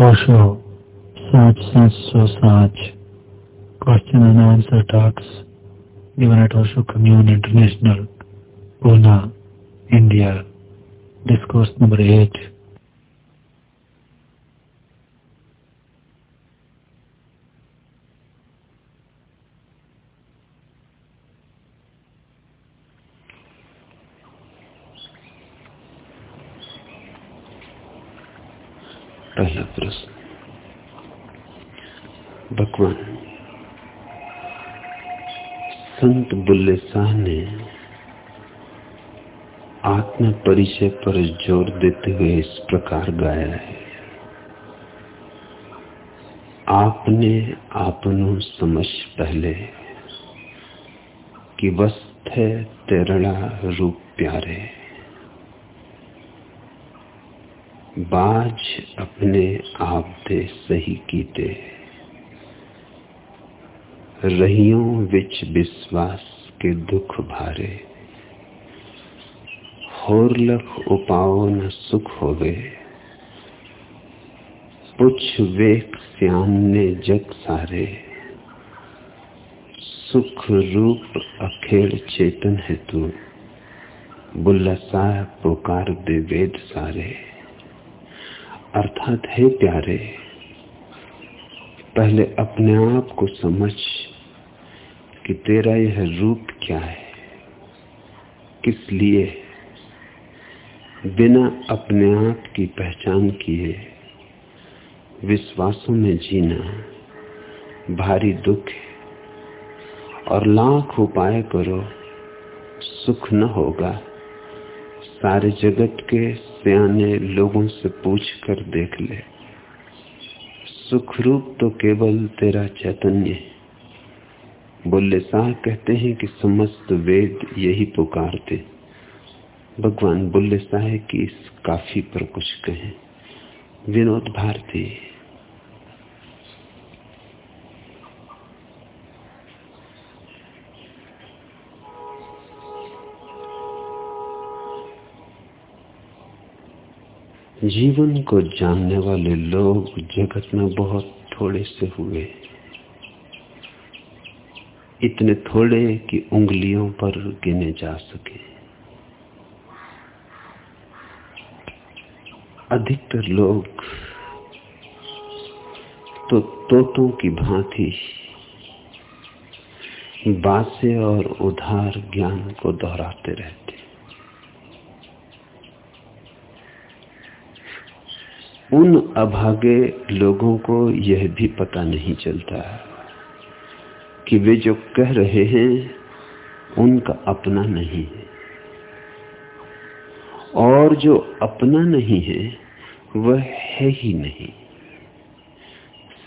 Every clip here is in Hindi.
Osho, Sach Senso Sach, question and answer talks given at Osho Commune International, Pune, India. Discourse number 8. परिचय पर ज़ोर देते हुए इस प्रकार गाया है। आपने आपनो समझ पहले कि वस्त है तेरड़ा रूप प्यारे। बाज अपने आप दे सही कीते। रहियों विच विश्वास के दुख भारे। होर लख उपाओ न सुख हो गए पुछ वेख श्याम ने जग सारे। सुख रूप अखेड़ चेतन है तू। बुल्ला पुकार दे वेद सारे। अर्थात है प्यारे, पहले अपने आप को समझ कि तेरा यह रूप क्या है, किस लिए बिना अपने आप की पहचान किए, विश्वासों में जीना भारी दुख है। और लाख उपाय करो, सुख न होगा। सारे जगत के सियाने लोगों से पूछ कर देख ले। सुख रूप तो केवल तेरा चैतन्य है। बुल्ले शाह कहते हैं कि समस्त वेद यही पुकारते। भगवान बुल्ले शाह की इस काफ़ी पर कुछ कहें। विनोद भारती। जीवन को जानने वाले लोग जगत में बहुत थोड़े से हुए। इतने थोड़े कि उंगलियों पर गिने जा सके। अधिकतर लोग तो तोतों की भांति बासे और उधार ज्ञान को दोहराते रहते। उन अभागे लोगों को यह भी पता नहीं चलता कि वे जो कह रहे हैं, उनका अपना नहीं है। और जो अपना नहीं है वह है ही नहीं,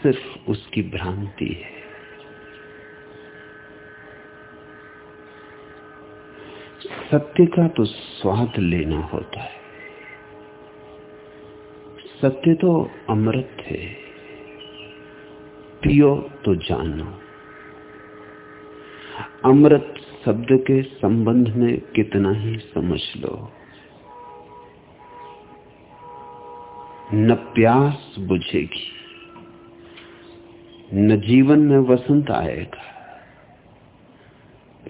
सिर्फ़ उसकी भ्रांति है। सत्य का तो स्वाद लेना होता है। सत्य तो अमृत है, पियो तो जानो। अमृत शब्द के संबंध में कितना ही समझ लो। न प्यास बुझेगी, न जीवन में वसंत आएगा,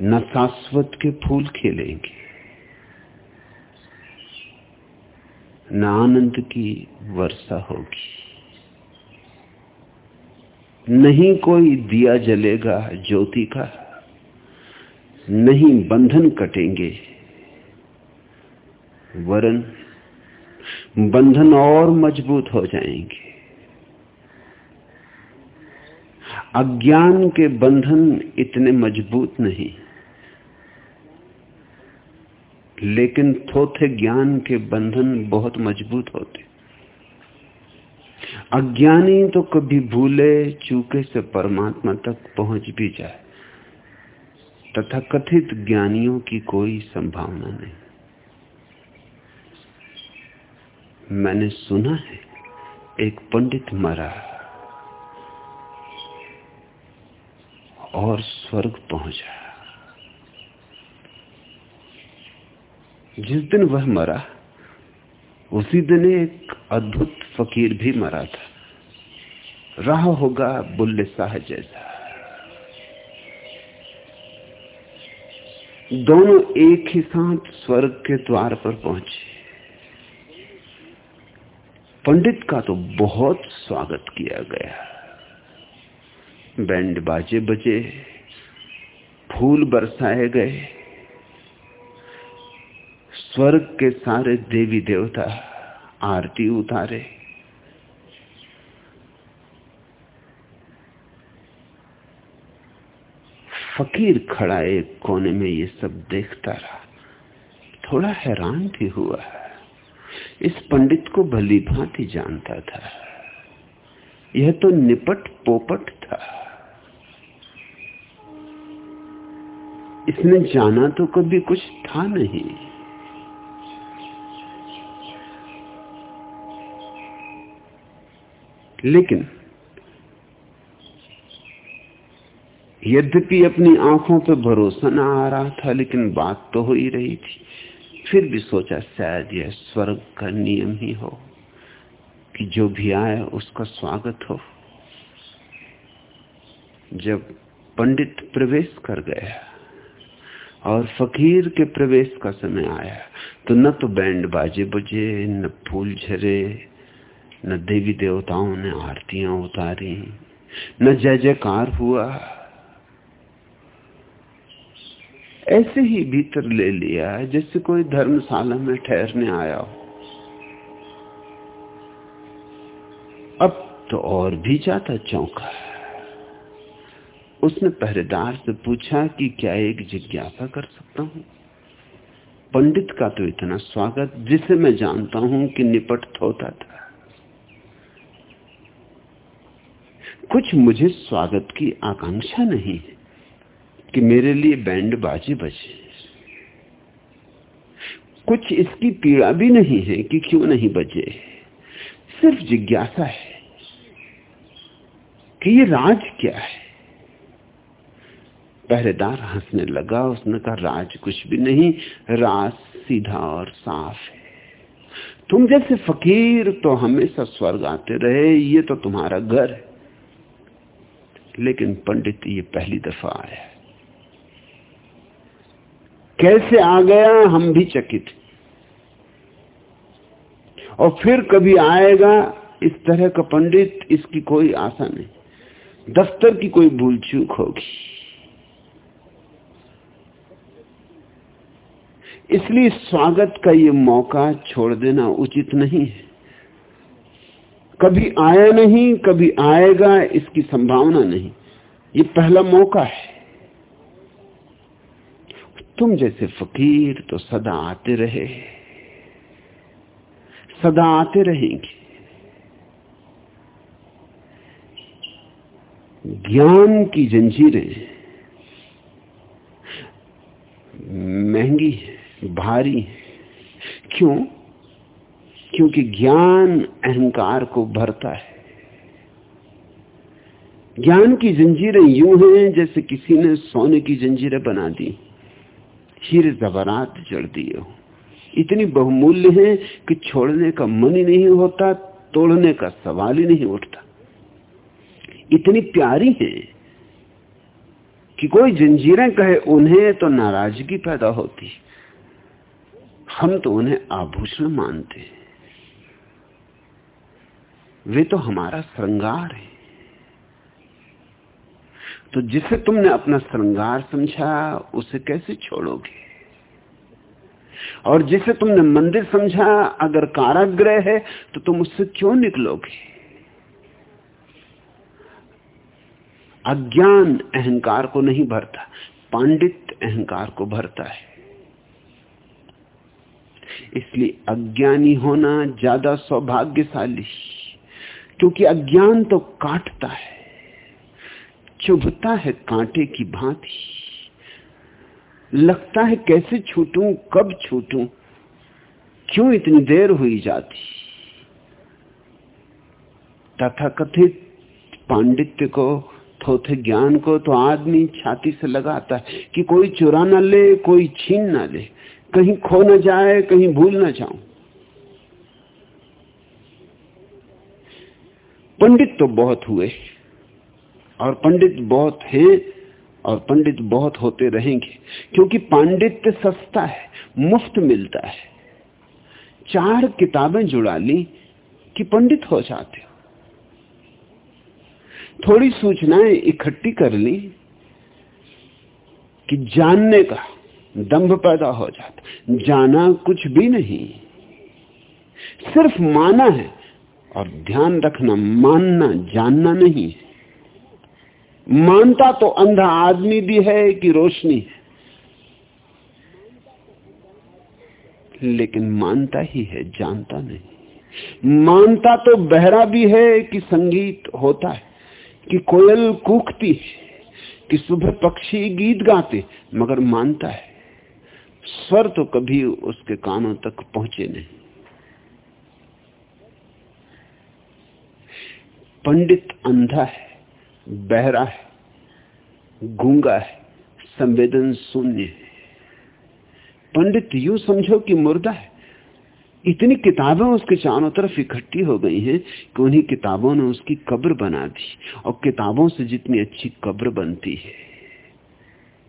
न शाश्वत के फूल खिलेंगे, न आनंद की वर्षा होगी। नहीं कोई दिया जलेगा ज्योति का, नहीं बंधन कटेंगे, वरन बंधन और मज़बूत हो जाएँगे। अज्ञान के बंधन इतने मज़बूत नहीं। लेकिन थोथे ज्ञान के बंधन बहुत मज़बूत होते। अज्ञानी तो कभी भूले, चूके से परमात्मा तक पहुँच भी जाए। तथा कथित ज्ञानियों की कोई संभावना नहीं। मैंने सुना है, एक पंडित मरा। और स्वर्ग पहुँचा। जिस दिन वह मरा, उसी दिन एक अद्भुत फकीर भी मरा था। रहा होगा बुल्ले शाह जैसा। दोनों एक ही साथ स्वर्ग के द्वार पर पहुँचे। पंडित का तो बहुत स्वागत किया गया। बैंड बाजे बजे, फूल बरसाए गए। स्वर्ग के सारे देवी देवता आरती उतारे। फकीर खड़ा एक कोने में ये सब देखता रहा। थोड़ा हैरान भी हुआ इस पंडित को भली भांति जानता था। यह तो निपट पोपट था। इसने जाना तो कभी कुछ था नहीं। लेकिन यद्यपि अपनी आँखों पर भरोसा न आ रहा था, लेकिन बात तो हो ही रही थी। फिर भी सोचा, शायद यह स्वर्ग का नियम ही हो कि जो भी आए उसका स्वागत हो। जब पंडित प्रवेश कर गया और फकीर के प्रवेश का समय आया तो न तो बैंड बाजे बजे, न फूल झरे, न देवी देवताओं ने आरतियाँ उतारी, न जय जयकार हुआ। ऐसे ही भीतर ले लिया है, जैसे कोई धर्मशाला में ठहरने आया हो। अब तो और भी ज़्यादा चौंका उसने पहरेदार से पूछा कि क्या एक जिज्ञासा कर सकता हूँ? पंडित का तो इतना स्वागत, जिसे मैं जानता हूँ कि निपट होता था। कुछ मुझे स्वागत की आकांक्षा नहीं है। कि मेरे लिए बैंड बाजे बजे कुछ इसकी पीड़ा भी नहीं है कि क्यों नहीं बजे सिर्फ़ जिज्ञासा है कि ये राज क्या है। पहरेदार हंसने लगा, उसने कहा, राज कुछ भी नहीं, राज सीधा और साफ़ है। तुम जैसे फकीर तो हमेशा स्वर्ग आते रहे, ये तो तुम्हारा घर है। लेकिन पंडित, ये पहली दफ़ा आया कैसे आ गया हम भी चकित और फिर कभी आएगा, इस तरह का पंडित, इसकी कोई आशा नहीं। दफ्तर की कोई भूल चूक होगी। इसलिए स्वागत का ये मौका छोड़ देना उचित नहीं है। कभी आया नहीं, कभी आएगा, इसकी संभावना नहीं। ये पहला मौका है। तुम जैसे फकीर तो सदा आते रहे, सदा आते रहेंगे। ज्ञान की जंजीरें महँगी है, भारी है। क्यों? क्योंकि ज्ञान अहंकार को भरता है। ज्ञान की जंजीरें यूँ हैं जैसे किसी ने सोने की जंजीरें बना दी। हीरे जबरात जड़ दिए हो। इतनी बहुमूल्य है कि छोड़ने का मन ही नहीं होता, तोड़ने का सवाल ही नहीं उठता। इतनी प्यारी है कि कोई जंजीरें कहे उन्हें तो नाराज़गी पैदा होती। हम तो उन्हें आभूषण मानते हैं। वे तो हमारा श्रृंगार है। तो जिसे तुमने अपना श्रृंगार समझा, उसे कैसे छोड़ोगे? और जिसे तुमने मंदिर समझा, अगर काराग्रह है तो तुम उससे क्यों निकलोगे? अज्ञान अहंकार को नहीं भरता पांडित अहंकार को भरता है। इसलिए अज्ञानी होना ज़्यादा सौभाग्यशाली, क्योंकि अज्ञान तो काटता है। चुभता है कांटे की भांति। लगता है कैसे छूटूं, कब छूटूं, क्यों इतनी देर हुई जाती। तथा कथित पांडित्य को, थोथे ज्ञान को तो आदमी छाती से लगाता है कि कोई चुरा ना ले, कोई छीन ना ले। कहीं खो ना जाए, कहीं भूल ना जाऊँ। पंडित तो बहुत हुए। और पंडित बहुत हैं और पंडित बहुत होते रहेंगे। क्योंकि पांडित्य सस्ता है, मुफ़्त मिलता है। चार किताबें जुड़ा ली कि पंडित हो जाते हो। थोड़ी सूचनाएँ इकट्ठी कर ली कि जानने का दंभ पैदा हो जाता जाना कुछ भी नहीं। सिर्फ़ माना है और ध्यान रखना, मानना, जानना नहीं है। मानता तो अंधा आदमी भी है कि रोशनी है। लेकिन मानता ही है, जानता नहीं। मानता तो बहरा भी है कि संगीत होता है, कि कोयल कूकती है, कि सुबह पक्षी गीत गाते मगर मानता है। स्वर तो कभी उसके कानों तक पहुँचे नहीं। पंडित अंधा है। बहरा है, गूँगा है, संवेदन शून्य है। पंडित यू समझो कि मुर्दा है। इतनी किताबें उसके चारों तरफ़ इकट्ठी हो गई हैं कि उन्हीं किताबों ने उसकी कब्र बना दी और किताबों से जितनी अच्छी कब्र बनती है,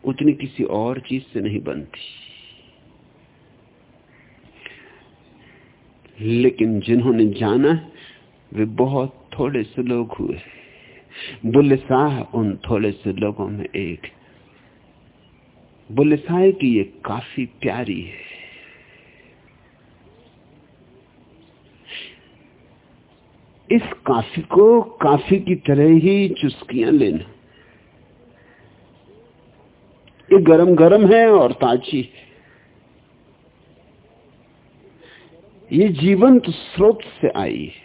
उतनी किसी और चीज़ से नहीं बनती। लेकिन जिन्होंने जाना वे बहुत थोड़े से लोग हुए बुल्ले शाह उन थोड़े से लोगों में एक। बुल्ले शाह की ये काफ़ी प्यारी है। इस काफ़ी को काफ़ी की तरह ही चुस्कियाँ लेना। ये गरम गरम है और ताजी ये जीवंत स्रोत से आई है।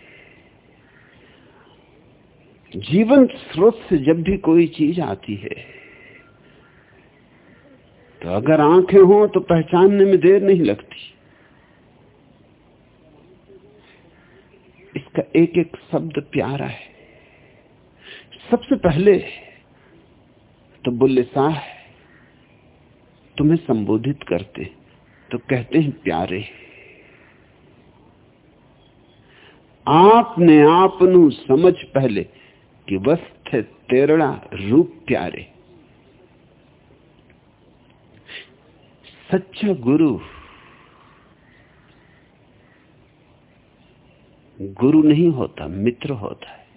जीवंत स्रोत से जब भी कोई चीज़ आती है तो अगर आँखें हो तो पहचानने में देर नहीं लगती। इसका एक एक शब्द प्यारा है। सबसे पहले तो बुल्ले शाह तुम्हें संबोधित करते तो कहते हैं प्यारे। आपने आप समझ पहले कि वस्त तेरणा रूप प्यारे। सच्चा गुरु गुरु नहीं होता, मित्र होता है।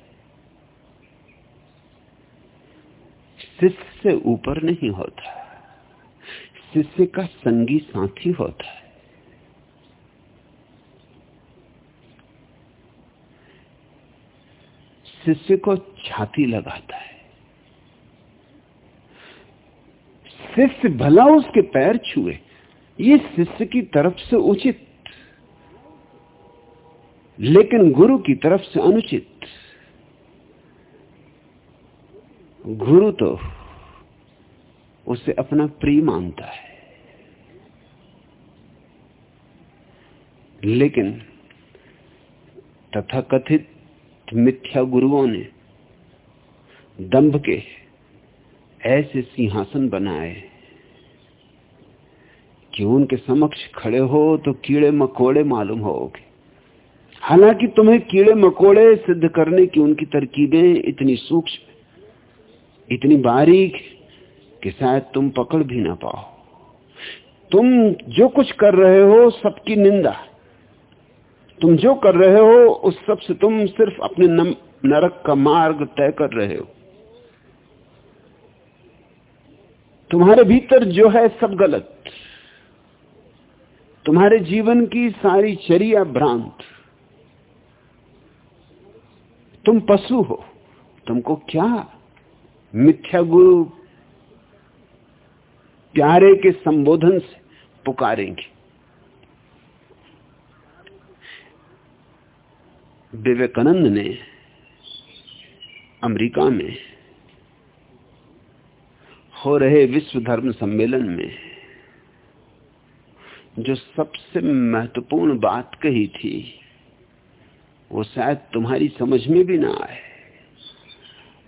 शिष्य से ऊपर नहीं होता, शिष्य का संगी साथी होता है। शिष्य को छाती लगाता है। शिष्य भला उसके पैर छुए, ये शिष्य की तरफ़ से उचित, लेकिन गुरु की तरफ़ से अनुचित। गुरु तो उसे अपना प्रिय मानता है। लेकिन तथाकथित मिथ्या गुरुओं ने दंभ के ऐसे सिंहासन बनाए कि उनके समक्ष खड़े हो तो कीड़े मकोड़े मालूम होगे। हालाँकि तुम्हें कीड़े मकोड़े सिद्ध करने की उनकी तरकीबें इतनी सूक्ष्म, इतनी बारीक कि शायद तुम पकड़ भी ना पाओ। तुम जो कुछ कर रहे हो सबकी निंदा। तुम जो कर रहे हो, उस सबसे तुम सिर्फ़ अपने नरक का मार्ग तय कर रहे हो। तुम्हारे भीतर जो है सब गलत। तुम्हारे जीवन की सारी चरिया भ्रांत। तुम पशु हो, तुमको क्या मिथ्या गुरु प्यारे के संबोधन से पुकारेंगे? विवेकानंद ने अमेरिका में हो रहे विश्व धर्म सम्मेलन में जो सबसे महत्वपूर्ण बात कही थी, वो शायद तुम्हारी समझ में भी ना आए।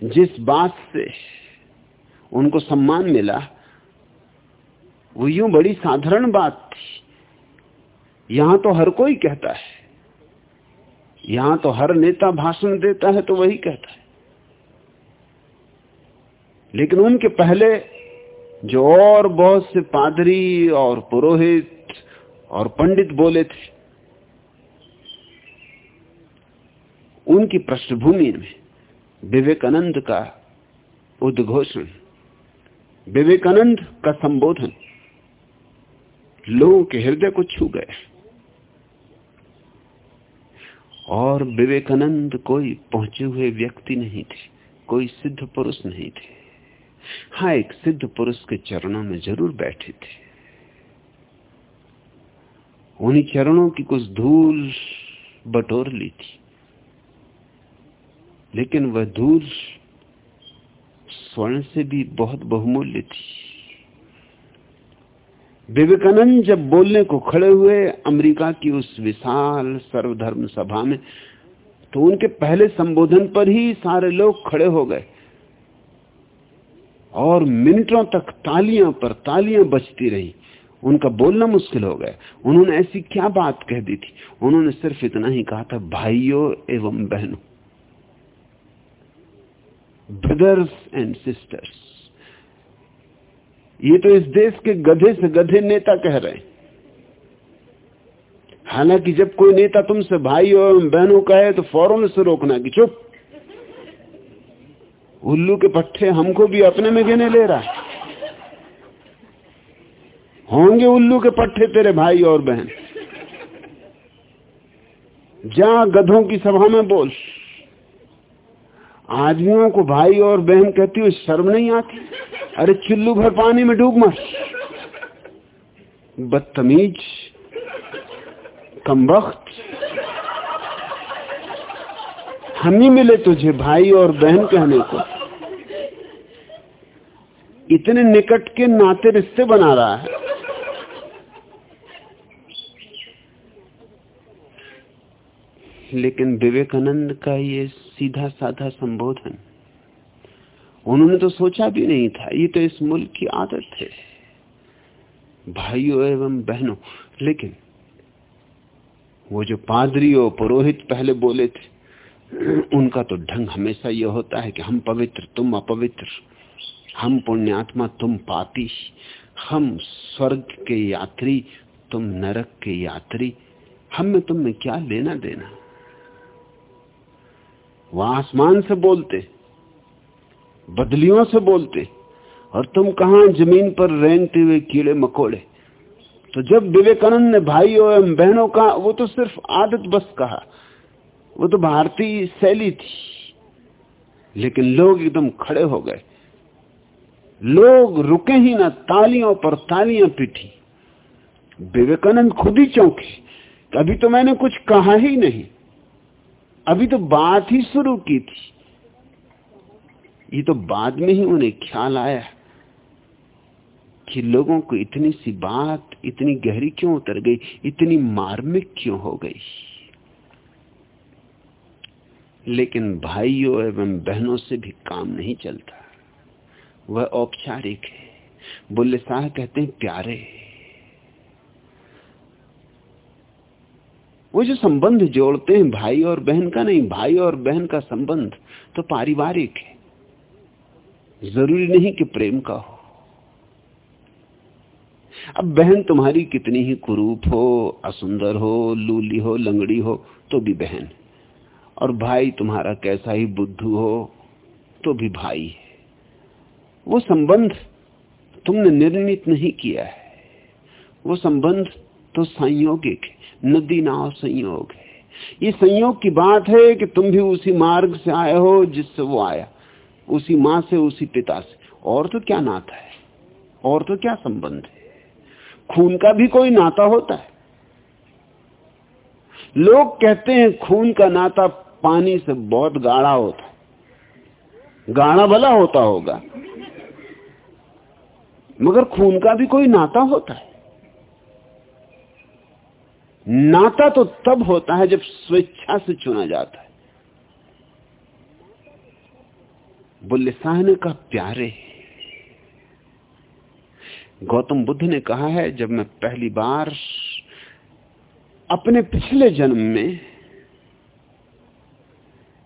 जिस बात से उनको सम्मान मिला, वो यूँ बड़ी साधारण बात थी। यहाँ तो हर कोई कहता है यहाँ तो हर नेता भाषण देता है तो वही कहता है। लेकिन उनके पहले जो और बहुत से पादरी और पुरोहित और पंडित बोले थे, उनकी पृष्ठभूमि में विवेकानंद का उद्घोषण, विवेकानंद का संबोधन लोगों के हृदय को छू गए और विवेकानंद कोई पहुँचे हुए व्यक्ति नहीं थे, कोई सिद्ध पुरुष नहीं थे। हाँ एक सिद्ध पुरुष के चरणों में ज़रूर बैठे थे। उन्हीं चरणों की कुछ धूल बटोर ली थी। लेकिन वह धूल स्वर्ण से भी बहुत बहुमूल्य थी। विवेकानंद जब बोलने को खड़े हुए अमेरिका की उस विशाल सर्वधर्म सभा में तो उनके पहले संबोधन पर ही सारे लोग खड़े हो गए। और मिनटों तक तालियाँ पर तालियाँ बजती रही। उनका बोलना मुश्किल हो गया। उन्होंने ऐसी क्या बात कह दी थी? उन्होंने सिर्फ़ इतना ही कहा था, भाइयों एवं बहनों ब्रदर्स एंड सिस्टर्स ये तो इस देश के गधे से गधे नेता कह रहे हैं। हालाँकि जब कोई नेता तुमसे भाई और बहनों का है तो फ़ौरन से रोकना कि चुप। उल्लू के पट्टे हमको भी अपने में गिने ले रहा है। होंगे उल्लू के पट्टे तेरे भाई और बहन। जा गधों की सभा में बोल। आदमियों को भाई और बहन कहती हो, शर्म नहीं आती? अरे चिल्लू भर पानी में डूब मर बदतमीज कम वक्त हम ही मिले तुझे भाई और बहन कहने को। इतने निकट के नाते रिश्ते बना रहा है। लेकिन विवेकानंद का ये सीधा साधा संबोधन, उन्होंने तो सोचा भी नहीं था। ये तो इस मुल्क की आदत है, भाइयों एवं बहनों। लेकिन वो जो पादरी और पुरोहित पहले बोले थे, उनका तो ढंग हमेशा यह होता है कि हम पवित्र, तुम अपवित्र, हम पुण्यात्मा, तुम पापी, हम स्वर्ग के यात्री, तुम नरक के यात्री, हम में तुम में क्या लेना देना? वह आसमान से बोलते, बदलियों से बोलते, और तुम कहा ज़मीन पर रेंगते हुए कीड़े मकोड़े? तो जब विवेकानंद ने भाई और बहनों का, वो तो सिर्फ़ आदत बस कहा, वो तो भारतीय शैली थी, लेकिन लोग एकदम खड़े हो गए। लोग रुके ही ना, तालियों पर तालियाँ पीटी। विवेकानंद खुद ही चौंके, अभी तो मैंने कुछ कहा ही नहीं। अभी तो बात ही शुरू की थी। ये तो बाद में ही उन्हें ख्याल आया कि लोगों को इतनी सी बात, इतनी गहरी क्यों उतर गई, इतनी मार्मिक क्यों हो गई? लेकिन भाइयों एवं बहनों से भी काम नहीं चलता। वह औपचारिक है। बुल्ले शाह कहते हैं प्यारे। वो जो संबंध जोड़ते हैं, भाई और बहन का नहीं, भाई और बहन का संबंध तो पारिवारिक है। ज़रूरी नहीं कि प्रेम का हो। अब बहन तुम्हारी कितनी ही कुरूप हो, असुंदर हो, लूली हो, लंगड़ी हो तो भी बहन। और भाई तुम्हारा कैसा ही बुद्धू हो तो भी भाई है। वो संबंध तुमने निर्णित नहीं किया है। वो संबंध तो संयोगिक है। नदी नाव संयोग है। ये संयोग की बात है कि तुम भी उसी मार्ग से आए हो जिससे वो आया। उसी माँ से, उसी पिता से। और तो क्या नाता है? और तो क्या संबंध है? खून का भी कोई नाता होता है। लोग कहते हैं खून का नाता पानी से बहुत गाढ़ा होता है। गाढ़ा भला होता होगा। मगर खून का भी कोई नाता होता है। नाता तो तब होता है जब स्वेच्छा से चुना जाता है। बुल्ले शाह ने कहा प्यारे। गौतम बुद्ध ने कहा है, जब मैं पहली बार अपने पिछले जन्म में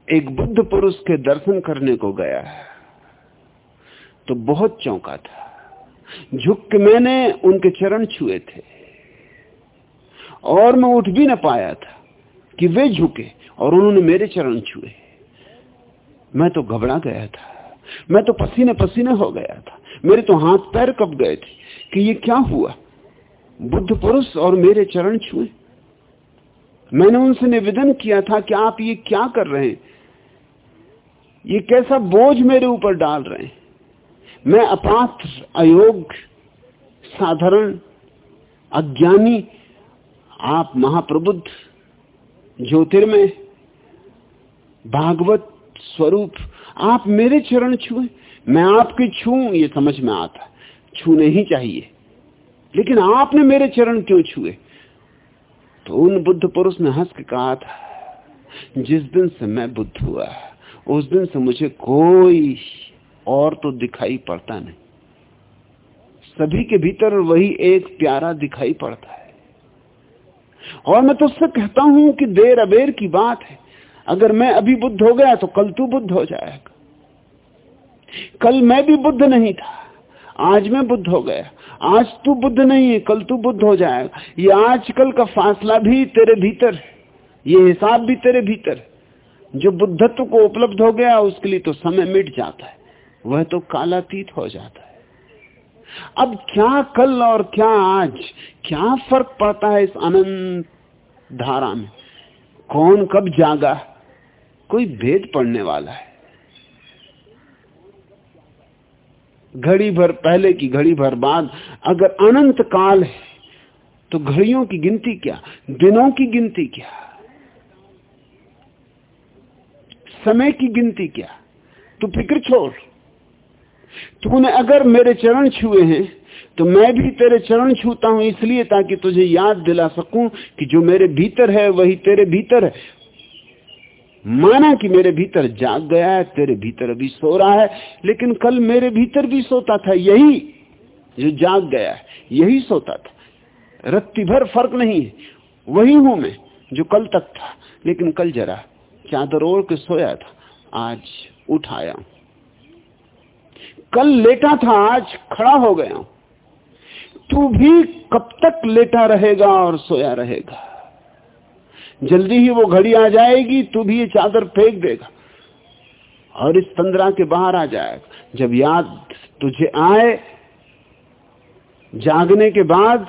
एक बुद्ध पुरुष के दर्शन करने को गया तो बहुत चौंका था। झुक के मैंने उनके चरण छुए थे। और मैं उठ भी ना पाया था कि वे झुके और उन्होंने मेरे चरण छुए। मैं तो घबरा गया था। मैं तो पसीने पसीने हो गया था। मेरे तो हाथ पैर कब गए थे कि ये क्या हुआ? बुद्ध पुरुष और मेरे चरण छुए। मैंने उनसे निवेदन किया था कि आप ये क्या कर रहे हैं? ये कैसा बोझ मेरे ऊपर डाल रहे हैं? मैं अपात्र, अयोग्य, साधारण, अज्ञानी आप महाप्रबुद्ध ज्योतिर्मय भागवत स्वरूप, आप मेरे चरण छुए, मैं आपके छू, ये समझ में आता छूने ही चाहिए। लेकिन आपने मेरे चरण क्यों छुए? तो उन बुद्ध पुरुष ने हंस के कहा था, जिस दिन से मैं बुद्ध हुआ, उस दिन से मुझे कोई और तो दिखाई पड़ता नहीं। सभी के भीतर वही एक प्यारा दिखाई पड़ता है। और मैं तुझसे कहता हूँ कि देर अबेर की बात है। अगर मैं अभी बुद्ध हो गया तो कल तू बुद्ध हो जाएगा। कल मैं भी बुद्ध नहीं था, आज मैं बुद्ध हो गया। आज तू बुद्ध नहीं है, कल तू बुद्ध हो जाएगा। ये आजकल का फासला भी तेरे भीतर है। ये हिसाब भी तेरे भीतर जो बुद्धत्व को उपलब्ध हो गया, उसके लिए तो समय मिट जाता है। वह तो कालातीत हो जाता है। अब क्या कल और क्या आज? क्या फ़र्क पड़ता है इस अनंत धारा में? कौन कब जागा? कोई भेद पड़ने वाला है। घड़ी भर, पहले की घड़ी भर बाद अगर अनंत काल है तो घड़ियों की गिनती क्या? दिनों की गिनती क्या? समय की गिनती क्या? तू फ़िक्र छोड़। तूने अगर मेरे चरण छुए हैं तो मैं भी तेरे चरण छूता हूँ इसलिए ताकि तुझे याद दिला सकूँ कि जो मेरे भीतर है, वही तेरे भीतर है। माना कि मेरे भीतर जाग गया है, तेरे भीतर अभी सो रहा है, लेकिन कल मेरे भीतर भी सोता था, यही जो जाग गया है, यही सोता था। रत्ती भर फ़र्क नहीं है, वही हूँ मैं जो कल तक था, लेकिन कल जरा चादर ओढ़ के सोया था, आज उठाया कल लेटा था, आज खड़ा हो गया। तू भी कब तक लेटा रहेगा और सोया रहेगा? जल्दी ही वो घड़ी आ जाएगी, तू भी ये चादर फेंक देगा। और इस तंद्रा के बाहर आ जाएगा। जब याद तुझे आए, जागने के बाद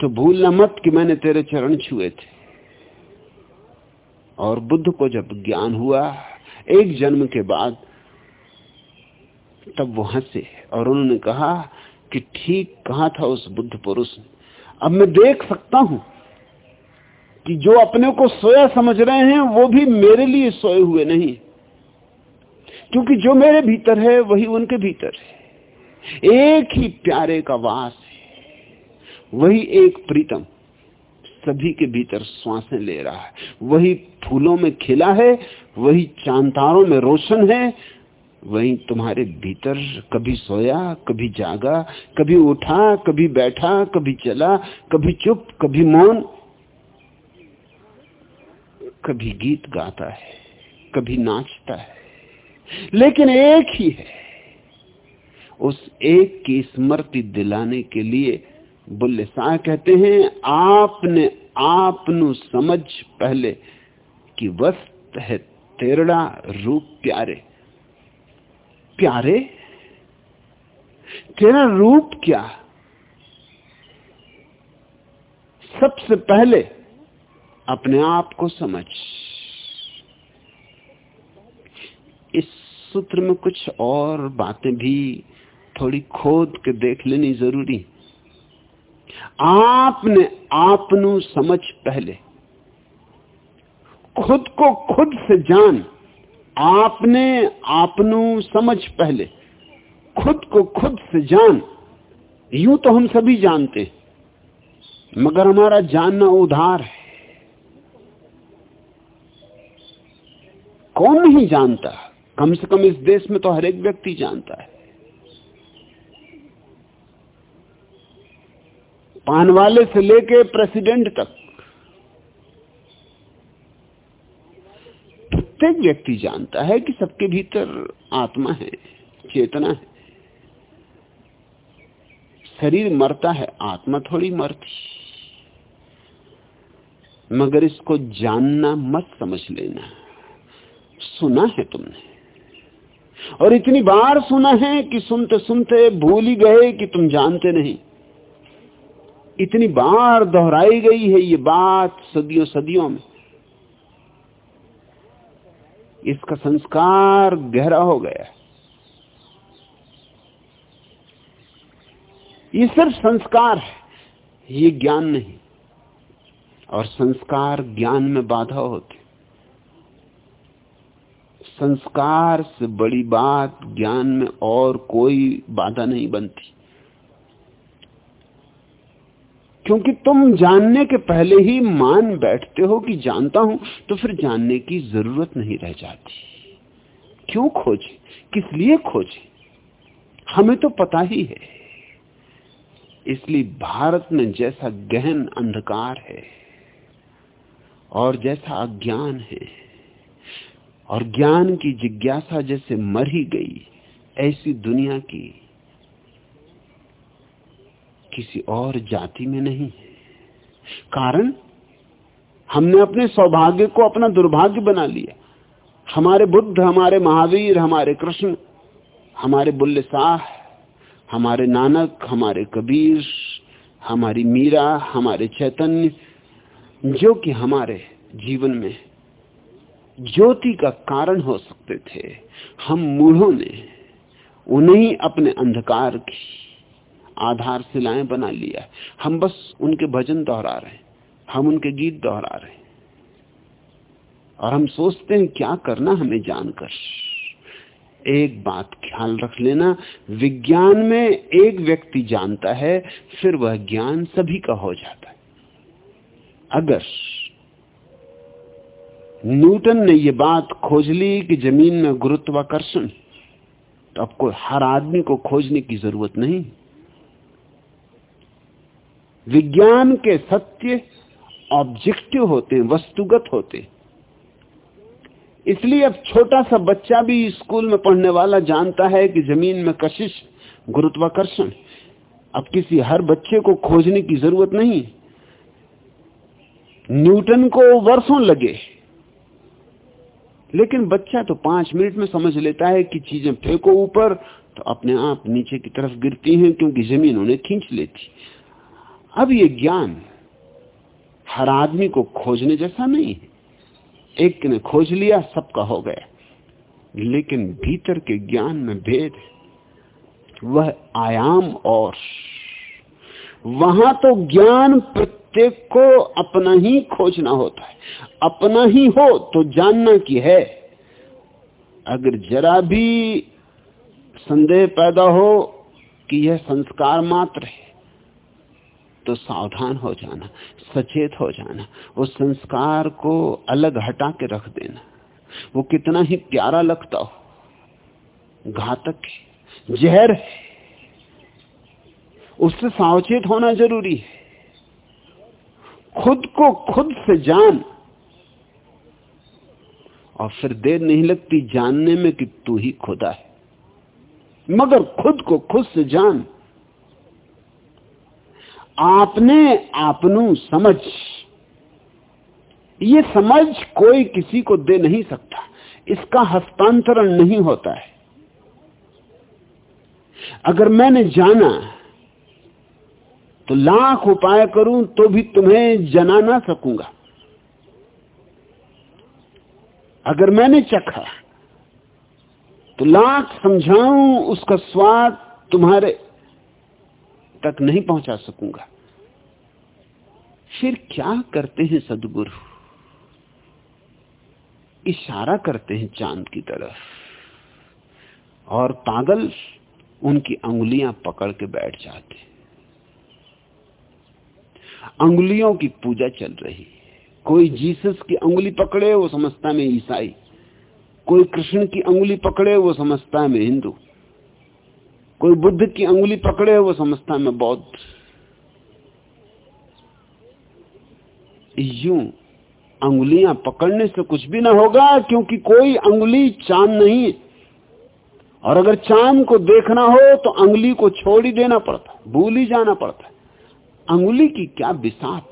तो भूलना मत कि मैंने तेरे चरण छुए थे। और बुद्ध को जब ज्ञान हुआ, एक जन्म के बाद तब वो हंसे और उन्होंने कहा कि ठीक कहा था उस बुद्ध पुरुष। ने अब मैं देख सकता हूँ कि जो अपने को सोया समझ रहे हैं, वो भी मेरे लिए सोए हुए नहीं। क्योंकि जो मेरे भीतर है, वही उनके भीतर है। एक ही प्यारे का वास है। वही एक प्रीतम सभी के भीतर श्वासें ले रहा है। वही फूलों में खिला है, वही चांतारों में रोशन है वही तुम्हारे भीतर कभी सोया, कभी जागा, कभी उठा, कभी बैठा, कभी चला, कभी चुप, कभी मौन, कभी गीत गाता है, कभी नाचता है। लेकिन एक ही है, उस एक की स्मृति दिलाने के लिए बुल्ले शाह कहते हैं, आपने आपनु समझ पहले कि वस्त है तेरड़ा रूप प्यारे। प्यारे, तेरा रूप क्या? सबसे पहले अपने आप को समझ। इस सूत्र में कुछ और बातें भी थोड़ी खोद के देख लेनी ज़रूरी। आपने आपनु समझ पहले। खुद को खुद से जान। आपने आपनु समझ पहले। खुद को खुद से जान। यूँ तो हम सभी जानते मगर हमारा जानना उधार है। कौन नहीं जानता? कम से कम इस देश में तो हर एक व्यक्ति जानता है। पान वाले से लेके प्रेसिडेंट तक प्रत्येक व्यक्ति जानता है कि सबके भीतर आत्मा है, चेतना है। शरीर मरता है, आत्मा थोड़ी मरती। मगर इसको जानना मत समझ लेना। सुना है तुमने। और इतनी बार सुना है कि सुनते सुनते भूल ही गए कि तुम जानते नहीं। इतनी बार दोहराई गई है ये बात सदियों सदियों में। इसका संस्कार गहरा हो गया ये सिर्फ़ संस्कार है, ये ज्ञान नहीं। और संस्कार ज्ञान में बाधा होती संस्कार से बड़ी बात ज्ञान में और कोई बाधा नहीं बनती। क्योंकि तुम जानने के पहले ही मान बैठते हो कि जानता हूँ तो फिर जानने की ज़रूरत नहीं रह जाती। क्यों खोजे? किस लिए खोजे? हमें तो पता ही है। इसलिए भारत में जैसा गहन अंधकार है और जैसा अज्ञान है, और ज्ञान की जिज्ञासा जैसे मर ही गई, ऐसी दुनिया की किसी और जाति में नहीं है। कारण, हमने अपने सौभाग्य को अपना दुर्भाग्य बना लिया। हमारे बुद्ध, हमारे महावीर, हमारे कृष्ण, हमारे बुल्ले शाह हमारे नानक, हमारे कबीर, हमारी मीरा, हमारे चैतन्य, जो कि हमारे जीवन में ज्योति का कारण हो सकते थे। हम मूढ़ों ने उन्हें अपने अंधकार की आधार शिलाएँ बना लिया हम बस उनके भजन दोहरा रहे हैं। हम उनके गीत दोहरा रहे हैं। और हम सोचते हैं, क्या करना हमें जानकर? एक बात ख्याल रख लेना, विज्ञान में एक व्यक्ति जानता है, फिर वह ज्ञान सभी का हो जाता है। अगर न्यूटन ने यह बात खोज ली कि ज़मीन में गुरुत्वाकर्षण तो आपको हर आदमी को खोजने की ज़रूरत नहीं। विज्ञान के सत्य ऑब्जेक्टिव होते हैं, वस्तुगत होते इसलिए अब छोटा सा बच्चा भी स्कूल में पढ़ने वाला जानता है कि ज़मीन में कशिश गुरुत्वाकर्षण। अब किसी हर बच्चे को खोजने की ज़रूरत नहीं। न्यूटन को वर्षों लगे। लेकिन बच्चा तो पाँच मिनट में समझ लेता है कि चीज़ें फेंको ऊपर तो अपने आप नीचे की तरफ़ गिरती हैं, क्योंकि ज़मीन उन्हें खींच लेती। अब ये ज्ञान हर आदमी को खोजने जैसा नहीं है। एक ने खोज लिया, सबका हो गया। लेकिन भीतर के ज्ञान में भेद वह आयाम और। वहाँ तो ज्ञान प्रत्येक को अपना ही खोजना होता है। अपना ही हो तो जानना की है। अगर जरा भी संदेह पैदा हो कि यह संस्कार मात्र है तो सावधान हो जाना, सचेत हो जाना उस संस्कार को अलग हटा के रख देना। वो कितना ही प्यारा लगता हो, घातक है, जहर है, उससे सावचेत होना ज़रूरी है। खुद को खुद से जान, और फिर देर नहीं लगती जानने में कि तू ही खुदा है। मगर खुद को खुद से जान आपने आपनू समझ। ये समझ कोई किसी को दे नहीं सकता। इसका हस्तांतरण नहीं होता है। अगर मैंने जाना तो लाख उपाय करूँ तो भी तुम्हें जना ना सकूँगा। अगर मैंने चखा तो लाख समझाऊं, उसका स्वाद तुम्हारे तक नहीं पहुँचा सकूँगा। फिर क्या करते हैं सदगुरु? इशारा करते हैं चाँद की तरफ़। और पागल उनकी अंगुलियाँ पकड़ के बैठ जाते हैं। अंगुलियों की पूजा चल रही है। कोई जीसस की अंगुली पकड़े, वो समझता में ईसाई। कोई कृष्ण की अंगुली पकड़े, वो समझता मैं हिंदू। कोई बुद्ध की अंगुली पकड़े वो समझता मैं बौद्ध। यूँ अंगुलियाँ पकड़ने से कुछ भी ना होगा, क्योंकि कोई अंगुली चाँद नहीं। है और अगर चाँद को देखना हो तो अंगुली को छोड़ ही देना पड़ता है भूल ही जाना पड़ता। है अंगुली की क्या बिसात?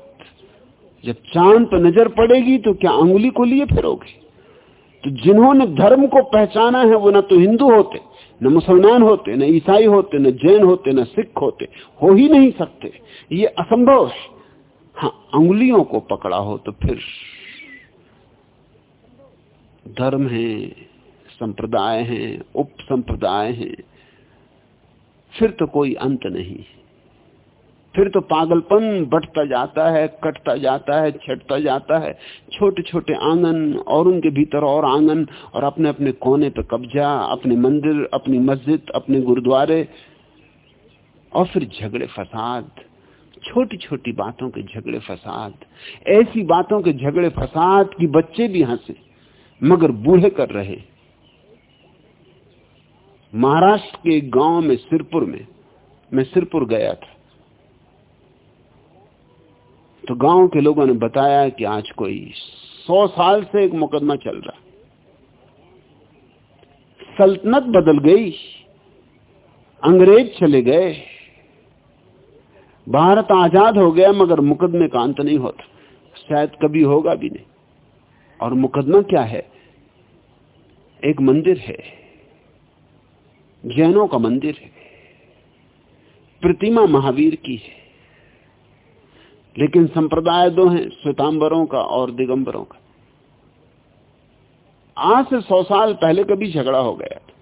जब चाँद पर नज़र पड़ेगी तो क्या अंगुली को लिए फिरोगे? तो जिन्होंने धर्म को पहचाना है, वो ना तो हिंदू होते। न मुसलमान होते, न ईसाई होते, न जैन होते, न सिख होते, हो ही नहीं सकते। ये असंभव है। हाँ अंगुलियों को पकड़ा हो तो फिर धर्म है, संप्रदाय है उप संप्रदाय है, फिर तो कोई अंत नहीं। फिर तो पागलपन बढ़ता जाता है, कटता जाता है, छटता जाता है। छोटे छोटे आँगन, और उनके भीतर और आँगन, और अपने अपने कोने पर कब्जा, अपने मंदिर, अपनी मस्जिद, अपने गुरुद्वारे, और फिर झगड़े, फसाद। छोटी छोटी बातों के झगड़े, फसाद। ऐसी बातों के झगड़े, फसाद की बच्चे भी हंसे, मगर बूढ़े कर रहे। महाराष्ट्र के गाँव में सिरपुर में, मैं सिरपुर गया था। तो गाँव के लोगों ने बताया कि आज कोई सौ साल से एक मुकदमा चल रहा सल्तनत बदल गई, अंग्रेज़ चले गए, भारत आज़ाद हो गया, मगर मुकदमे का अंत नहीं होता। शायद कभी होगा भी नहीं। और मुकदमा क्या है? एक मंदिर है, जैनों का मंदिर है, प्रतिमा महावीर की है। लेकिन संप्रदाय दो हैं, श्वेतांबरों का और दिगंबरों का। आज से सौ साल पहले कभी झगड़ा हो गया था।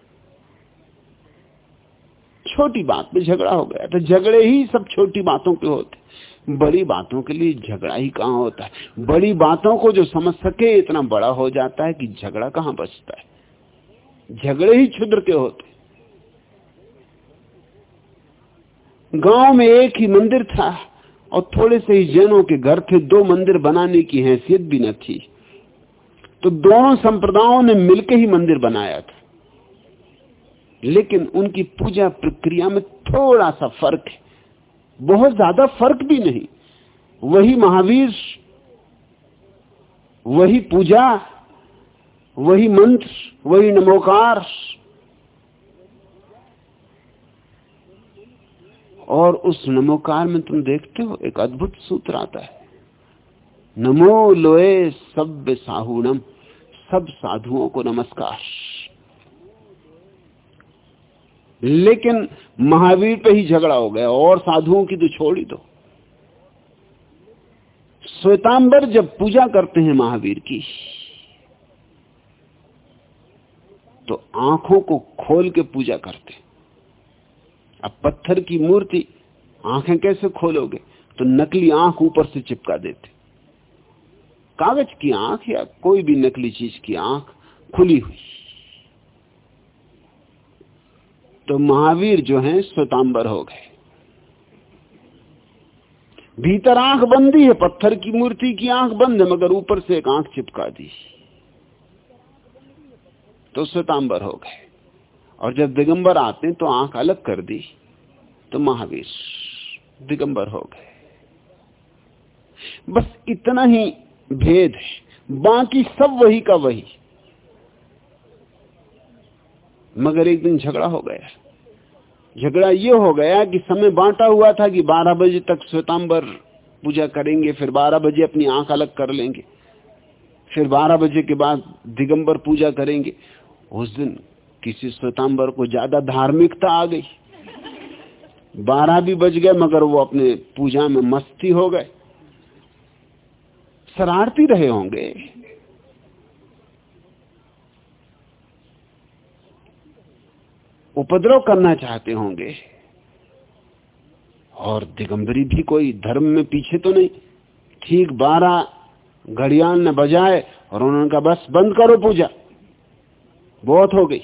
छोटी बात पे झगड़ा हो गया था। झगड़े ही सब छोटी बातों के होते। बड़ी बातों के लिए झगड़ा ही कहाँ होता है? बड़ी बातों को जो समझ सके इतना बड़ा हो जाता है कि झगड़ा कहाँ बचता है? झगड़े ही क्षुद्र के होते। गाँव में एक ही मंदिर था। और थोड़े से ही जैनों के घर थे, दो मंदिर बनाने की हैसियत भी न थी। तो दोनों संप्रदायों ने मिलकर ही मंदिर बनाया था। लेकिन उनकी पूजा प्रक्रिया में थोड़ा सा फ़र्क है। बहुत ज़्यादा फ़र्क भी नहीं। वही महावीर, वही पूजा, वही मंत्र, वही नमोकार और उस नमोकार में तुम देखते हो, एक अद्भुत सूत्र आता है। नमो लोए सब साहूनम, सब साधुओं को नमस्कार। लेकिन महावीर पे ही झगड़ा हो गया, और साधुओं की तो छोड़ ही दो। श्वेतांबर जब पूजा करते हैं महावीर की तो आँखों को खोल के पूजा करते अब पत्थर की मूर्ति आँखें कैसे खोलोगे? तो नकली आँख ऊपर से चिपका देते। कागज़ की आँख या कोई भी नकली चीज़ की आँख खुली हुई। तो महावीर जो हैं, स्वतांबर हो गए। भीतर आँख बंदी है, पत्थर की मूर्ति की आँख बंद है, मगर ऊपर से एक आँख चिपका दी। तो स्वतांबर हो गए। और जब दिगंबर आते तो आँख अलग कर दी तो महावीर दिगंबर हो गए। बस इतना ही भेद है, बाकी सब वही का वही। मगर एक दिन झगड़ा हो गया। झगड़ा ये हो गया कि समय बांटा हुआ था कि 12 बजे तक श्वेतांबर पूजा करेंगे, फिर 12 बजे अपनी आँख अलग कर लेंगे, फिर 12 बजे के बाद दिगंबर पूजा करेंगे। उस दिन किसी श्वेतांबर को ज़्यादा धार्मिकता आ गई। बारह भी बज गए, मगर वो अपने पूजा में मस्ती हो गए। शरारती रहे होंगे। उपद्रव करना चाहते होंगे। और दिगंबरी भी कोई धर्म में पीछे तो नहीं। ठीक बारह घड़ियाल ने बजाए और उन्होंने कहा, बस बंद करो पूजा। बहुत हो गई।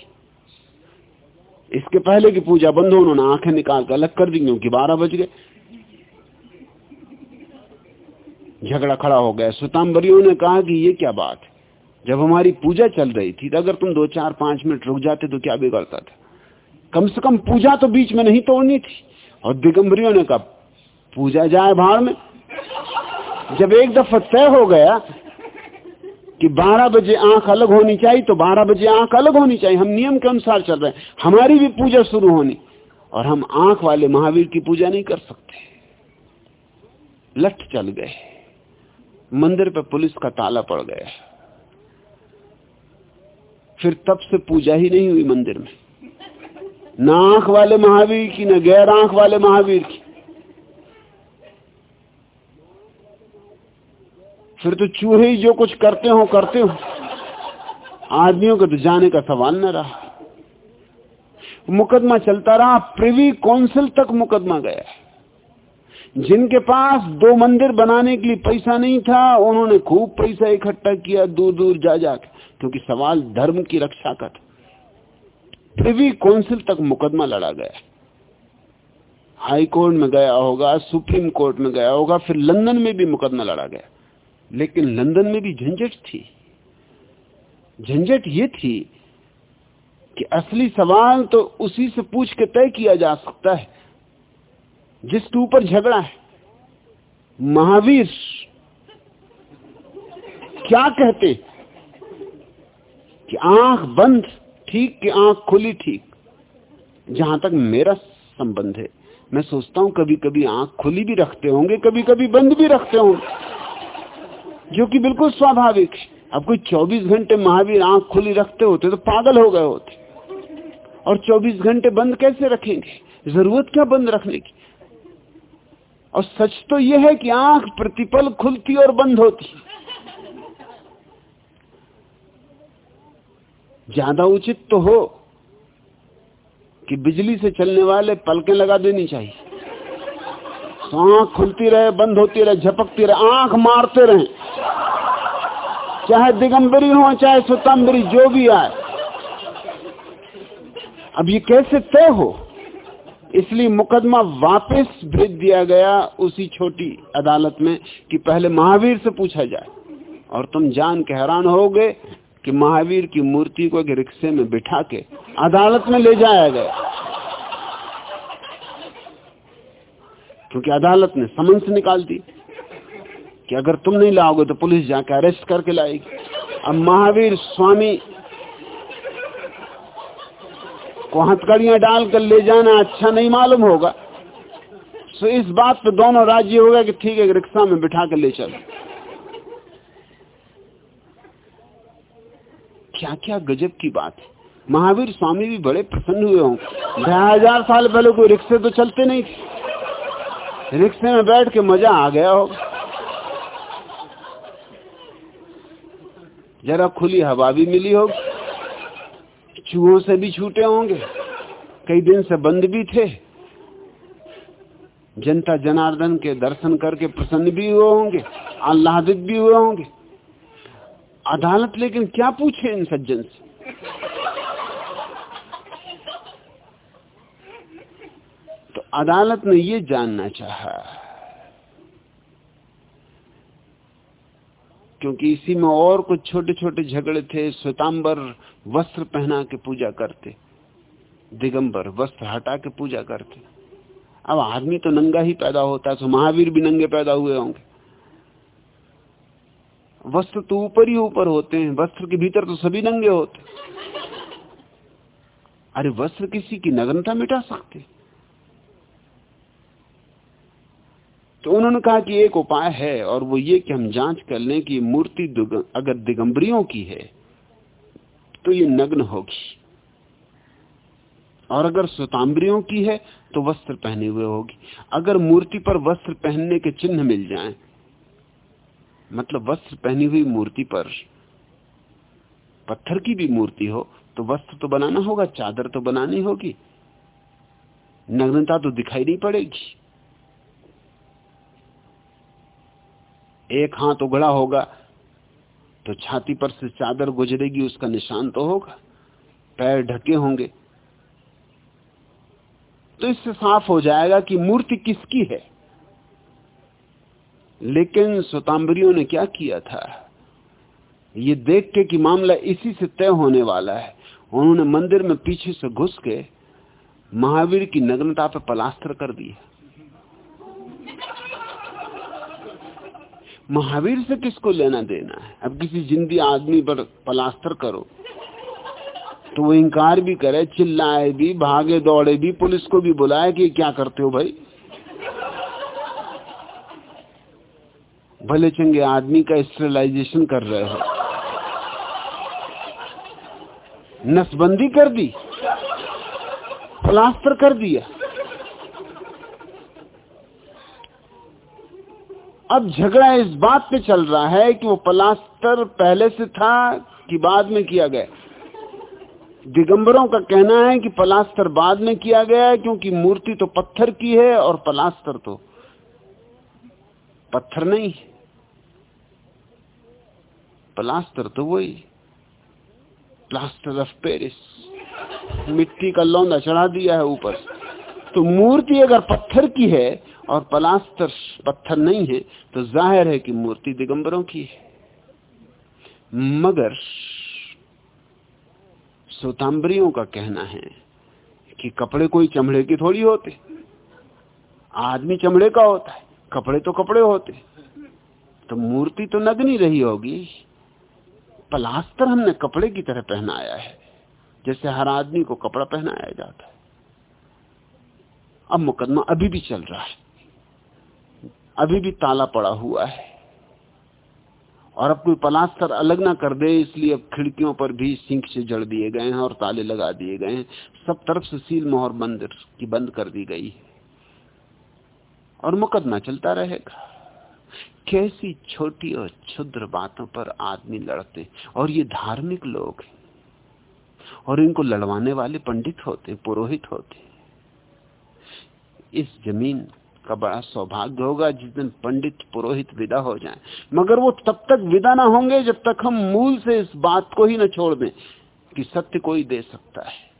इसके पहले की पूजा बंद हो उन्होंने आँखें निकाल कर अलग कर दी, क्योंकि बारह बज गए। झगड़ा खड़ा हो गया। सुताम्बरियों ने कहा कि ये क्या बात है? जब हमारी पूजा चल रही थी तो अगर तुम दो, चार, पाँच मिनट रुक जाते तो क्या बिगड़ता था? कम से कम पूजा तो बीच में नहीं तोड़नी थी। और दिगंबरियों ने कहा, पूजा जाए भाड़ में। जब एक दफ़ा तय हो गया कि 12 बजे आँख अलग होनी चाहिए तो 12 बजे आँख अलग होनी चाहिए। हम नियम के अनुसार चल रहे हैं। हमारी भी पूजा शुरू होनी। और हम आँख वाले महावीर की पूजा नहीं कर सकते। लठ चल गए। मंदिर पर पुलिस का ताला पड़ गया। फिर तब से पूजा ही नहीं हुई मंदिर में। ना आँख वाले महावीर की, ना गैर आँख वाले महावीर की। फिर तो चूहे ही जो कुछ करते हो करते हो। आदमियों को तो जाने का सवाल न रहा। मुकदमा चलता रहा, प्रिवी काउंसिल तक मुकदमा गया। जिनके पास दो मंदिर बनाने के लिए पैसा नहीं था, उन्होंने खूब पैसा इकट्ठा किया दूर दूर जा जाके क्योंकि सवाल धर्म की रक्षा का था। प्रिवी काउंसिल तक मुकदमा लड़ा गया। हाई कोर्ट में गया होगा, सुप्रीम कोर्ट में गया होगा, फिर लंदन में भी मुकदमा लड़ा गया। लेकिन लंदन में भी झंझट थी। झंझट ये थी कि असली सवाल तो उसी से पूछ के तय किया जा सकता है जिसके ऊपर झगड़ा है। महावीर क्या कहते कि आँख बंद, ठीक कि आँख खुली, ठीक। जहाँ तक मेरा संबंध है, मैं सोचता हूँ कभी कभी आँख खुली भी रखते होंगे कभी कभी बंद भी रखते होंगे। जो कि बिल्कुल स्वाभाविक। अब कोई 24 घंटे महावीर आँख खुली रखते होते तो पागल हो गए होते। और 24 घंटे बंद कैसे रखेंगे? ज़रूरत क्या बंद रखने की? और सच तो यह है कि आँख प्रतिपल खुलती और बंद होती। ज़्यादा उचित तो हो कि बिजली से चलने वाले पलकें लगा देनी चाहिए। आँख खुलती रहे, बंद होती रहे, झपकती रहे, आँख मारते रहे। चाहे दिगंबरी हो, चाहे सुतंबरी, जो भी आए। अब ये कैसे तय हो? इसलिए मुकदमा वापस भेज दिया गया उसी छोटी अदालत में कि पहले महावीर से पूछा जाए। और तुम जान के हैरान हो गए कि महावीर की मूर्ति को एक रिक्शे में बिठा के अदालत में ले जाया गया। क्योंकि अदालत ने समन्स निकाल दी कि अगर तुम नहीं लाओगे तो पुलिस जाके अरेस्ट करके लाएगी। अब महावीर स्वामी को हथकड़ियाँ डालकर ले जाना अच्छा नहीं मालूम होगा। तो इस बात पे दोनों राज्य हो गए कि ठीक है, रिक्शा में बिठा कर ले चलो। क्या क्या गजब की बात है। महावीर स्वामी भी बड़े प्रसन्न हुए होंगे। ढाई हज़ार साल पहले कोई रिक्शे तो चलते नहीं थे। रिक्शे में बैठ के मज़ा आ गया होगा। जरा खुली हवा भी मिली होगी। चूहों से भी छूटे होंगे। कई दिन से बंद भी थे। जनता जनार्दन के दर्शन करके प्रसन्न भी हुए होंगे, आह्लादित भी हुए होंगे। अदालत लेकिन क्या पूछे इन सज्जन से तो अदालत ने यह जानना चाहा। क्योंकि इसी में और कुछ छोटे छोटे झगड़े थे, श्वेतांबर वस्त्र पहना के पूजा करते, दिगंबर वस्त्र हटा के पूजा करते। अब आदमी तो नंगा ही पैदा होता है तो महावीर भी नंगे पैदा हुए होंगे। वस्त्र तो ऊपर ही ऊपर होते हैं, वस्त्र के भीतर तो सभी नंगे होते। अरे वस्त्र किसी की नग्नता मिटा सकते? तो उन्होंने कहा कि एक उपाय है और वो ये कि हम जाँच कर लें कि मूर्ति अगर दिगंबरियों की है तो ये नग्न होगी। और अगर सुताम्बरियों की है तो वस्त्र पहने हुए होगी। अगर मूर्ति पर वस्त्र पहनने के चिन्ह मिल जाएँ, मतलब वस्त्र पहनी हुई मूर्ति पर पत्थर की भी मूर्ति हो तो वस्त्र तो बनाना होगा चादर तो बनानी होगी। नग्नता तो दिखाई नहीं पड़ेगी। एक हाथ उगड़ा होगा तो छाती पर से चादर गुजरेगी, उसका निशान तो होगा। पैर ढके होंगे। तो इससे साफ़ हो जाएगा कि मूर्ति किसकी है। लेकिन स्वतांबरियों ने क्या किया था? ये देख के कि मामला इसी से तय होने वाला है। उन्होंने मंदिर में पीछे से घुस के महावीर की नग्नता पर पलास्तर कर दिया। महावीर से किसको लेना देना है? अब किसी जिंदी आदमी पर पलास्तर करो। तो वो इंकार भी करे, चिल्लाए भी, भागे दौड़े भी, पुलिस को भी बुलाए कि क्या करते हो भाई? भले चंगे आदमी का स्टेलाइजेशन कर रहे हो। नसबंदी कर दी। प्लास्टर कर दिया। अब झगड़ा इस बात पे चल रहा है कि वो प्लास्टर पहले से था कि बाद में किया गया। दिगंबरों का कहना है कि प्लास्टर बाद में किया गया है क्योंकि मूर्ति तो पत्थर की है और प्लास्टर तो पत्थर नहीं प्लास्टर तो वही। Plaster of Paris. मिट्टी का लौंदा चढ़ा दिया है ऊपर। तो मूर्ति अगर पत्थर की है और प्लास्टर पत्थर नहीं है तो ज़ाहिर है कि मूर्ति दिगंबरों की है। मगर सोतांबरियों का कहना है कि कपड़े कोई चमड़े की थोड़ी होते। आदमी चमड़े का होता है, कपड़े तो कपड़े होते। तो मूर्ति तो नगनी रही होगी। पलास्तर हमने कपड़े की तरह पहनाया है, जैसे हर आदमी को कपड़ा पहनाया जाता है। अब मुकदमा अभी भी चल रहा है। अभी भी ताला पड़ा हुआ है। और अब कोई पलास्तर अलग ना कर दे, इसलिए अब खिड़कियों पर भी सिंक से जड़ दिए गए हैं और ताले लगा दिए गए हैं। सब तरफ़ से सील मोहर बंद, की बंद कर दी गई है। और मुकदमा चलता रहेगा। कैसी छोटी और क्षुद्र बातों पर आदमी लड़ते और ये धार्मिक लोग हैं। और इनको लड़वाने वाले पंडित होते पुरोहित होते इस ज़मीन का बड़ा सौभाग्य होगा जिस दिन पंडित पुरोहित विदा हो जाए। मगर वो तब तक विदा ना होंगे जब तक हम मूल से इस बात को ही न छोड़ दें कि सत्य कोई दे सकता है।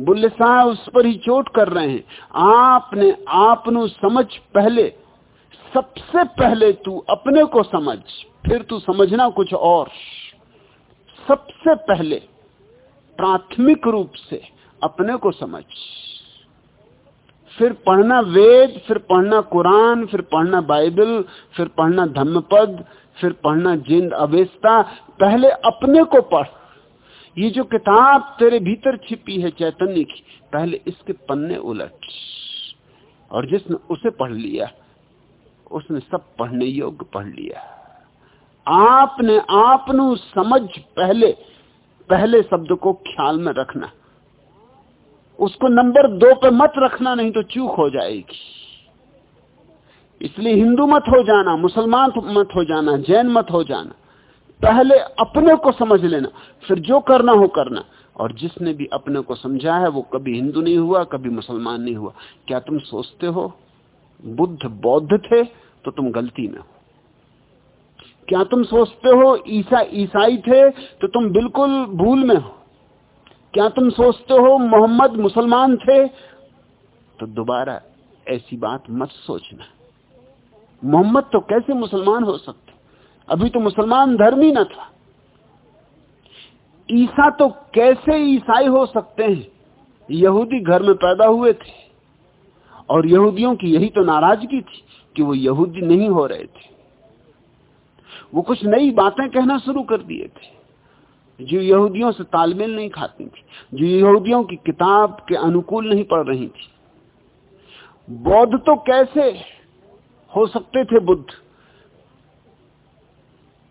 बुल्ले साहब उस पर ही चोट कर रहे हैं। आपने आप समझ पहले, सबसे पहले तू अपने को समझ, फिर तू समझना कुछ और। सबसे पहले प्राथमिक रूप से अपने को समझ। फिर पढ़ना वेद, फिर पढ़ना कुरान, फिर पढ़ना बाइबल, फिर पढ़ना धम्मपद, फिर पढ़ना जिंद अवेस्ता। पहले अपने को पढ़। ये जो किताब तेरे भीतर छिपी है चैतन्य की, पहले इसके पन्ने उलट। और जिसने उसे पढ़ लिया, उसने सब पढ़ने योग्य पढ़ लिया। आपने आपनु समझ पहले पहले शब्द को ख्याल में रखना। उसको नंबर दो पे मत रखना, नहीं तो चूक हो जाएगी। इसलिए हिंदू मत हो जाना, मुसलमान मत हो जाना, जैन मत हो जाना। पहले अपने को समझ लेना, फिर जो करना हो करना। और जिसने भी अपने को समझा है, वो कभी हिंदू नहीं हुआ, कभी मुसलमान नहीं हुआ। क्या तुम सोचते हो, बुद्ध बौद्ध थे तो तुम गलती में हो। क्या तुम सोचते हो, ईसा ईसाई थे तो तुम बिल्कुल भूल में हो। क्या तुम सोचते हो मोहम्मद मुसलमान थे? तो दोबारा ऐसी बात मत सोचना। मोहम्मद तो कैसे मुसलमान हो सकते? अभी तो मुसलमान धर्म ही न था। ईसा तो कैसे ईसाई हो सकते हैं? यहूदी घर में पैदा हुए थे। और यहूदियों की यही तो नाराज़गी थी कि वो यहूदी नहीं हो रहे थे। वो कुछ नई बातें कहना शुरू कर दिए थे। जो यहूदियों से तालमेल नहीं खाती थी, जो यहूदियों की किताब के अनुकूल नहीं पढ़ रही थी। बौद्ध तो कैसे हो सकते थे बुद्ध?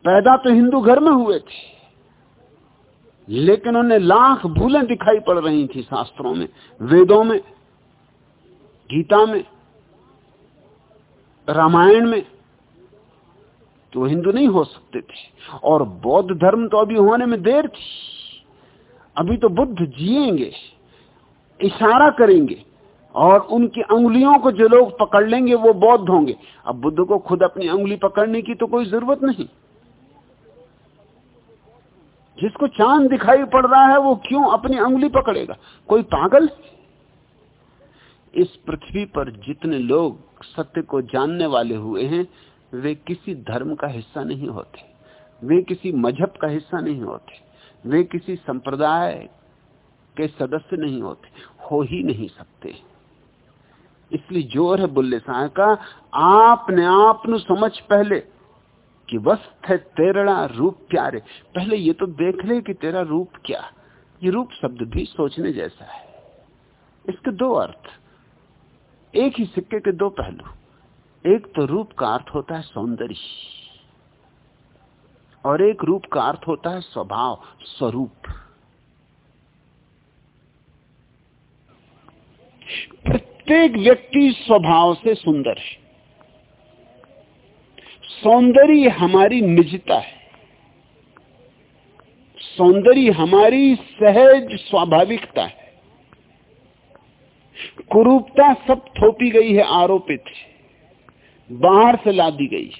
पैदा तो हिंदू घर में हुए थे, लेकिन उन्हें लाख भूलें दिखाई पड़ रही थी शास्त्रों में, वेदों में, गीता में, रामायण में। तो हिंदू नहीं हो सकते थे। और बौद्ध धर्म तो अभी होने में देर थी। अभी तो बुद्ध जिएँगे, इशारा करेंगे, और उनकी अंगुलियों को जो लोग पकड़ लेंगे, वो बौद्ध होंगे। अब बुद्ध को खुद अपनी अंगुली पकड़ने की तो कोई ज़रूरत नहीं। जिसको चाँद दिखाई पड़ रहा है, वो क्यों अपनी अंगुली पकड़ेगा? कोई पागल? इस पृथ्वी पर जितने लोग सत्य को जानने वाले हुए हैं वे किसी धर्म का हिस्सा नहीं होते। वे किसी मज़हब का हिस्सा नहीं होते। वे किसी संप्रदाय के सदस्य नहीं होते। हो ही नहीं सकते। इसलिए ज़ोर है बुल्ले शाह का, आपने आप समझ पहले कि वस्त है तेरड़ा रूप प्यारे। पहले ये तो देख ले कि तेरा रूप क्या। ये रूप शब्द भी सोचने जैसा है। इसके दो अर्थ। एक ही सिक्के के दो पहलू। एक तो रूप का अर्थ होता है सौंदर्य और एक रूप का अर्थ होता है स्वभाव, स्वरूप। प्रत्येक व्यक्ति स्वभाव से सुंदर है। सौंदर्य हमारी निजता है। सौंदर्य हमारी सहज स्वाभाविकता है। कुरूपता सब थोपी गई है, आरोपित बाहर से ला दी गई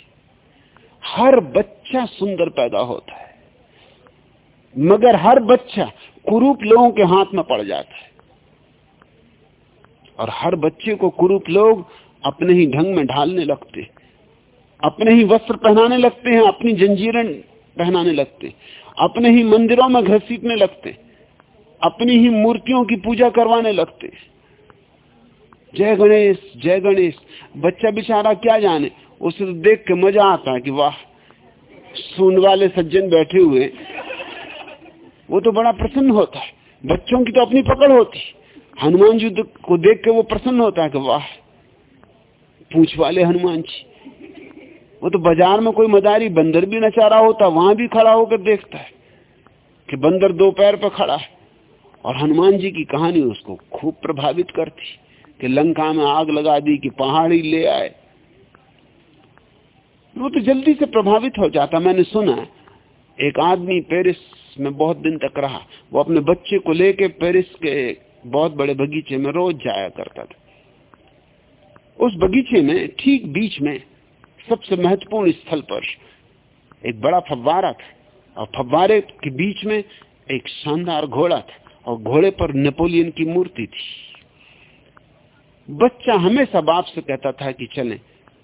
हर बच्चा सुंदर पैदा होता है। मगर हर बच्चा कुरूप लोगों के हाथ में पड़ जाता है। और हर बच्चे को कुरूप लोग अपने ही ढंग में ढालने लगते अपने ही वस्त्र पहनाने लगते हैं, अपनी जंजीरें पहनाने लगते अपने ही मंदिरों में घसीटने लगते अपनी ही मूर्तियों की पूजा करवाने लगते जय गणेश जय गणेश बच्चा बेचारा क्या जाने? उसे तो देख के मज़ा आता है कि वाह, सुन वाले सज्जन बैठे हुए वो तो बड़ा प्रसन्न होता है। बच्चों की तो अपनी पकड़ होती हनुमान जी को देख के वो प्रसन्न होता है कि वाह, पूछ वाले हनुमान जी। वो तो बाज़ार में कोई मदारी, बंदर भी नचा रहा होता, वहाँ भी खड़ा होकर देखता है कि बंदर दो पैर पर खड़ा है। और हनुमान जी की कहानी उसको खूब प्रभावित करती कि लंका में आग लगा दी कि पहाड़ी ले आए। वो तो जल्दी से प्रभावित हो जाता, मैंने सुना एक आदमी पेरिस में बहुत दिन तक रहा। वो अपने बच्चे को लेके पेरिस के बहुत बड़े बगीचे में रोज जाया करता था। उस बगीचे में, ठीक बीच में, सबसे महत्वपूर्ण स्थल पर एक बड़ा फव्वारा था और फव्वारे के बीच में एक शानदार घोड़ा था और घोड़े पर नेपोलियन की मूर्ति थी। बच्चा हमेशा बाप से कहता था कि चलें,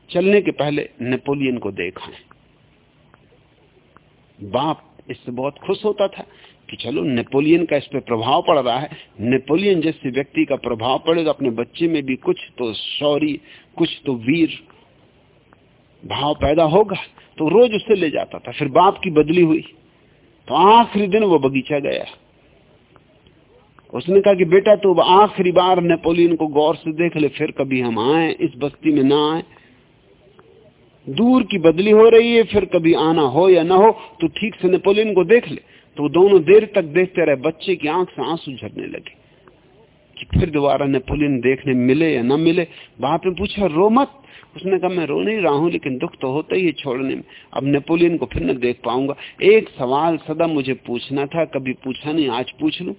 चलने के पहले नेपोलियन को देखा है बाप इससे बहुत खुश होता था कि चलो, नेपोलियन का इस पर प्रभाव पड़ रहा है। नेपोलियन जैसे व्यक्ति का प्रभाव पड़ेगा, अपने बच्चे में भी कुछ तो शौर्य, कुछ तो वीर भाव पैदा होगा तो रोज उससे ले जाता था। फिर बाप की बदली हुई तो आखिरी दिन वो बगीचा गया। उसने कहा कि बेटा तू आखिरी बार नेपोलियन को गौर से देख ले, फिर कभी हम आए, इस बस्ती में ना आए। दूर की बदली हो रही है, फिर कभी आना हो या ना हो तो ठीक से नेपोलियन को देख ले। तो दोनों देर तक देखते रहे, बच्चे की आँख से आँसू झरने लगे कि फिर दोबारा नेपोलियन देखने मिले या ना मिले। बाप ने पूछा, रो मत। उसने कहा, मैं रो नहीं रहा हूँ, लेकिन दुख तो होता ही है छोड़ने में। अब नेपोलियन को फिर न देख पाऊँगा। एक सवाल सदा मुझे पूछना था, कभी पूछा नहीं, आज पूछ लू।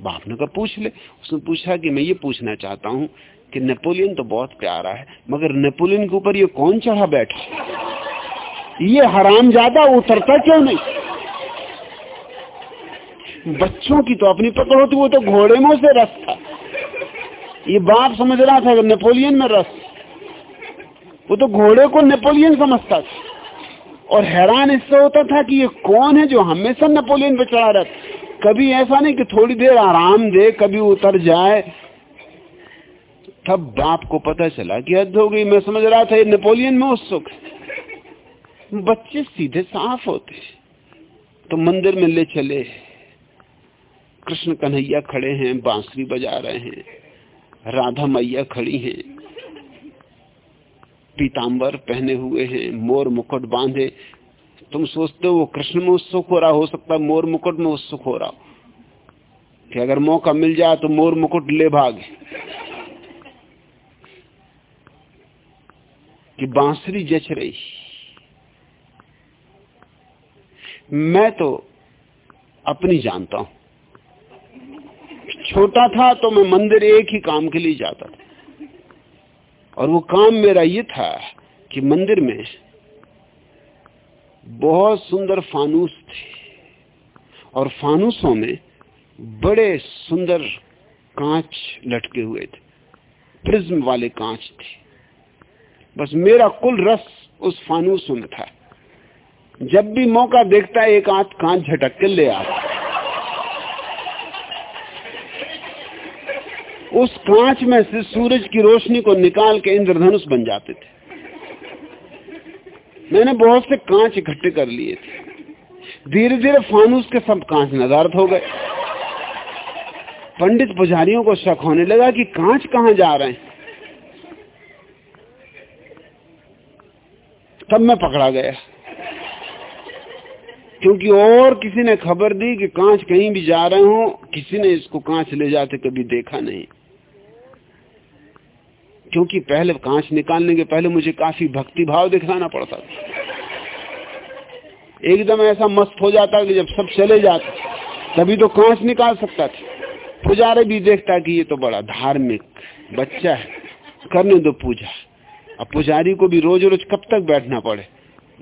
बाप ने कहा, पूछ ले। उसने पूछा कि, मैं ये पूछना चाहता हूँ कि नेपोलियन तो बहुत प्यारा है, मगर नेपोलियन के ऊपर ये कौन चढ़ा बैठा ये हराम ज़्यादा उतरता क्यों नहीं? बच्चों की तो अपनी पकड़ होती, वो तो घोड़े में से रस था। ये बाप समझ रहा था नेपोलियन में रस। वो तो घोड़े को नेपोलियन समझता था। और हैरान इससे होता था कि ये कौन है जो हमेशा नेपोलियन पे चढ़ा रहता कभी ऐसा नहीं कि थोड़ी देर आराम दे, कभी उतर जाए। तब बाप को पता चला कि हद हो गई। मैं समझ रहा था ये नेपोलियन में उत्सुक बच्चे सीधे साफ़ होते तो मंदिर में ले चले। कृष्ण कन्हैया खड़े हैं, बांसुरी बजा रहे हैं। राधा मैया खड़ी हैं। पीताम्बर पहने हुए हैं, मोर मुकुट बांधे। तुम सोचते हो वो कृष्ण में उत्सुक हो रहा, हो सकता है मोर मुकुट में उत्सुक हो रहा हो। कि अगर मौका मिल जाए तो मोर मुकुट ले भागे। कि बांसुरी जच रही। मैं तो अपनी जानता हूँ। छोटा था तो मैं मंदिर एक ही काम के लिए जाता था। और वो काम मेरा ये था कि मंदिर में बहुत सुंदर फानूस थे। और फानूसों में बड़े सुंदर कांच लटके हुए थे। प्रिज्म वाले कांच थे। बस मेरा कुल रस उस फानूस में था। जब भी मौका देखता एक आँख कांच झटक के ले आता। उस कांच में से सूरज की रोशनी को निकाल के इंद्रधनुष बन जाते थे। मैंने बहुत से कांच इकट्ठे कर लिए थे। धीरे धीरे फानूस के सब कांच नदारत हो गए। पंडित पुजारियों को शक होने लगा कि कांच कहाँ जा रहे हैं। तब मैं पकड़ा गया। क्योंकि और किसी ने खबर दी कि कांच कहीं भी जा रहे हो, किसी ने इसको कांच ले जाते कभी देखा नहीं। क्योंकि पहले कांच निकालने के पहले मुझे काफ़ी भक्ति भाव दिखाना पड़ता था। एकदम ऐसा मस्त हो जाता कि जब सब चले जाते, तभी तो कांच निकाल सकता था। पुजारी भी देखता कि ये तो बड़ा धार्मिक बच्चा है, करने दो पूजा। अब पुजारी को भी रोज रोज कब तक बैठना पड़े?